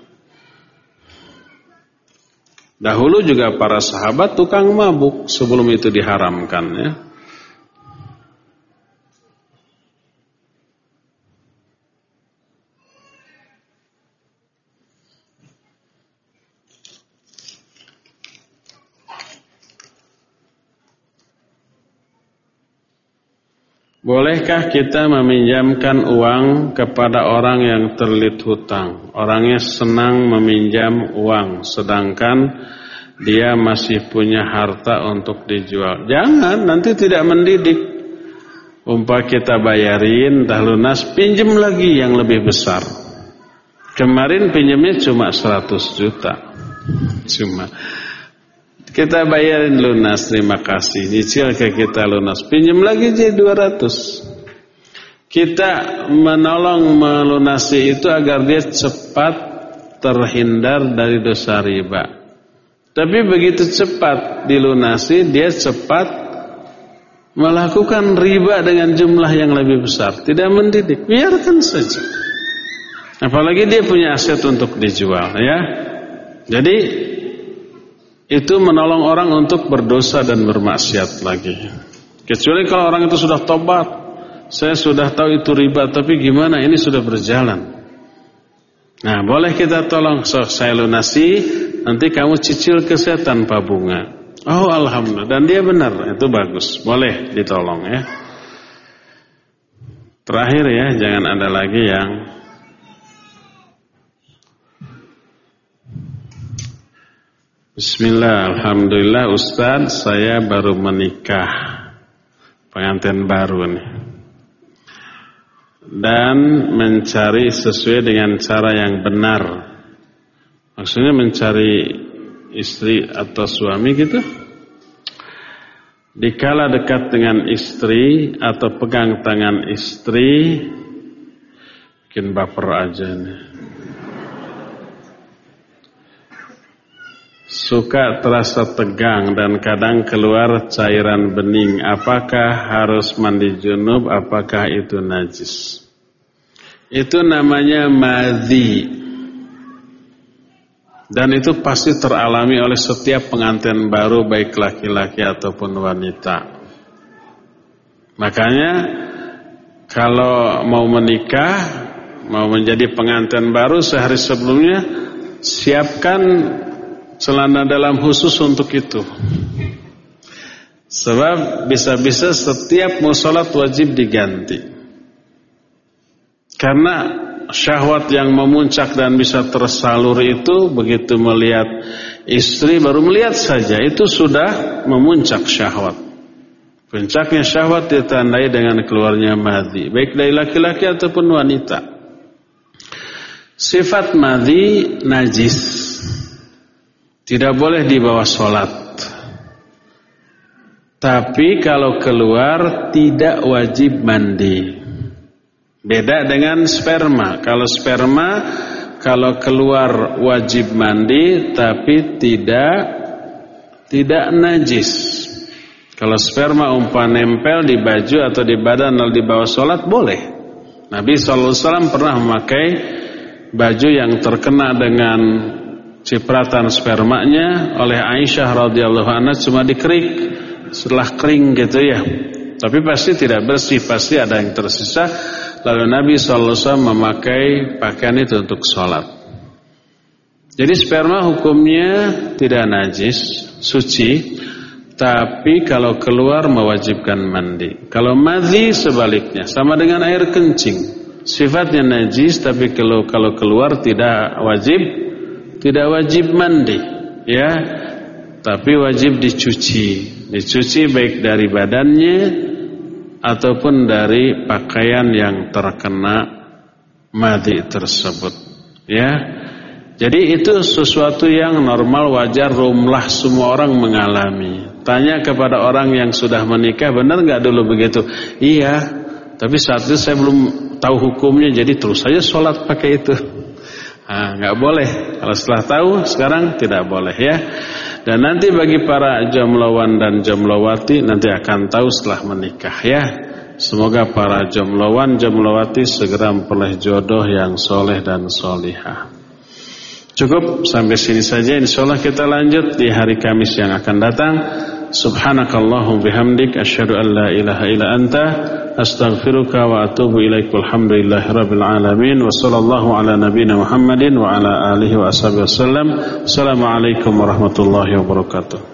Dahulu juga para sahabat tukang mabuk sebelum itu diharamkan ya. Bolehkah kita meminjamkan uang kepada orang yang terlilit hutang? Orangnya senang meminjam uang, sedangkan dia masih punya harta untuk dijual. Jangan, nanti tidak mendidik. Umpah kita bayarin, dah lunas, pinjam lagi yang lebih besar. Kemarin pinjamnya cuma 100 juta. Cuma. Kita bayarin lunas, terima kasih. Nyicil ke kita lunas. Pinjam lagi jadi 200. Kita menolong melunasi itu agar dia cepat terhindar dari dosa riba. Tapi begitu cepat dilunasi, dia cepat melakukan riba dengan jumlah yang lebih besar. Tidak mendidik, biarkan saja. Apalagi dia punya aset untuk dijual, ya. Jadi itu menolong orang untuk berdosa dan bermaksiat lagi. Kecuali kalau orang itu sudah tobat, saya sudah tahu itu riba, tapi gimana ini sudah berjalan. Nah, boleh kita tolong so, saya lunasi, nanti kamu cicil ke saya tanpa bunga. Oh, alhamdulillah. Dan dia benar, itu bagus. Boleh ditolong ya. Terakhir ya, jangan ada lagi yang Bismillah, Alhamdulillah Ustaz saya baru menikah. Pengantin baru nih. Dan mencari sesuai dengan cara yang benar. Maksudnya mencari istri atau suami gitu? Dikala dekat dengan istri atau pegang tangan istri Bikin baper aja nih Suka terasa tegang dan kadang keluar cairan bening. Apakah harus mandi junub? Apakah itu najis? Itu namanya madhi. Dan itu pasti teralami oleh setiap pengantin baru baik laki-laki ataupun wanita. Makanya kalau mau menikah, mau menjadi pengantin baru sehari sebelumnya, siapkan celana dalam khusus untuk itu. Sebab bisa-bisa setiap mau sholat wajib diganti. Karena syahwat yang memuncak dan bisa tersalur itu begitu melihat istri baru melihat saja itu sudah memuncak syahwat. Puncaknya syahwat ditandai dengan keluarnya madhi, baik dari laki-laki ataupun wanita. Sifat madhi najis. Tidak boleh dibawa sholat. Tapi kalau keluar tidak wajib mandi. Beda dengan sperma. Kalau sperma kalau keluar wajib mandi tapi tidak tidak najis. Kalau sperma umpah nempel di baju atau di badan lalu dibawa sholat boleh. Nabi SAW pernah memakai baju yang terkena dengan cipratan spermanya oleh Aisyah radhiyallahu anha cuma dikerik setelah kering gitu ya. Tapi pasti tidak bersih, pasti ada yang tersisa. Lalu Nabi SAW memakai pakaian itu untuk sholat. Jadi sperma hukumnya tidak najis, suci. Tapi kalau keluar mewajibkan mandi. Kalau madhi sebaliknya, sama dengan air kencing. Sifatnya najis tapi kalau kalau keluar tidak wajib tidak wajib mandi, ya. Tapi wajib dicuci. Dicuci baik dari badannya ataupun dari pakaian yang terkena madhi tersebut, ya. Jadi itu sesuatu yang normal, wajar, rumlah semua orang mengalami. Tanya kepada orang yang sudah menikah, benar nggak dulu begitu? Iya, tapi saat itu saya belum tahu hukumnya, jadi terus saja sholat pakai itu. Nah, nggak boleh. Kalau setelah tahu, sekarang tidak boleh ya. Dan nanti bagi para jomlowan dan jomlowati nanti akan tahu setelah menikah ya. Semoga para jomlowan jomlowati segera memperoleh jodoh yang soleh dan solihah. Cukup sampai sini saja insyaallah kita lanjut di hari Kamis yang akan datang. Subhanakallahum bihamdik asyhadu an la ilaha illa anta astaghfiruka wa atubu ilaik walhamdulillahi rabbil alamin wa sallallahu ala nabiyyina Muhammadin wa ala alihi wa ashabihi wasallam. Assalamualaikum warahmatullahi wabarakatuh.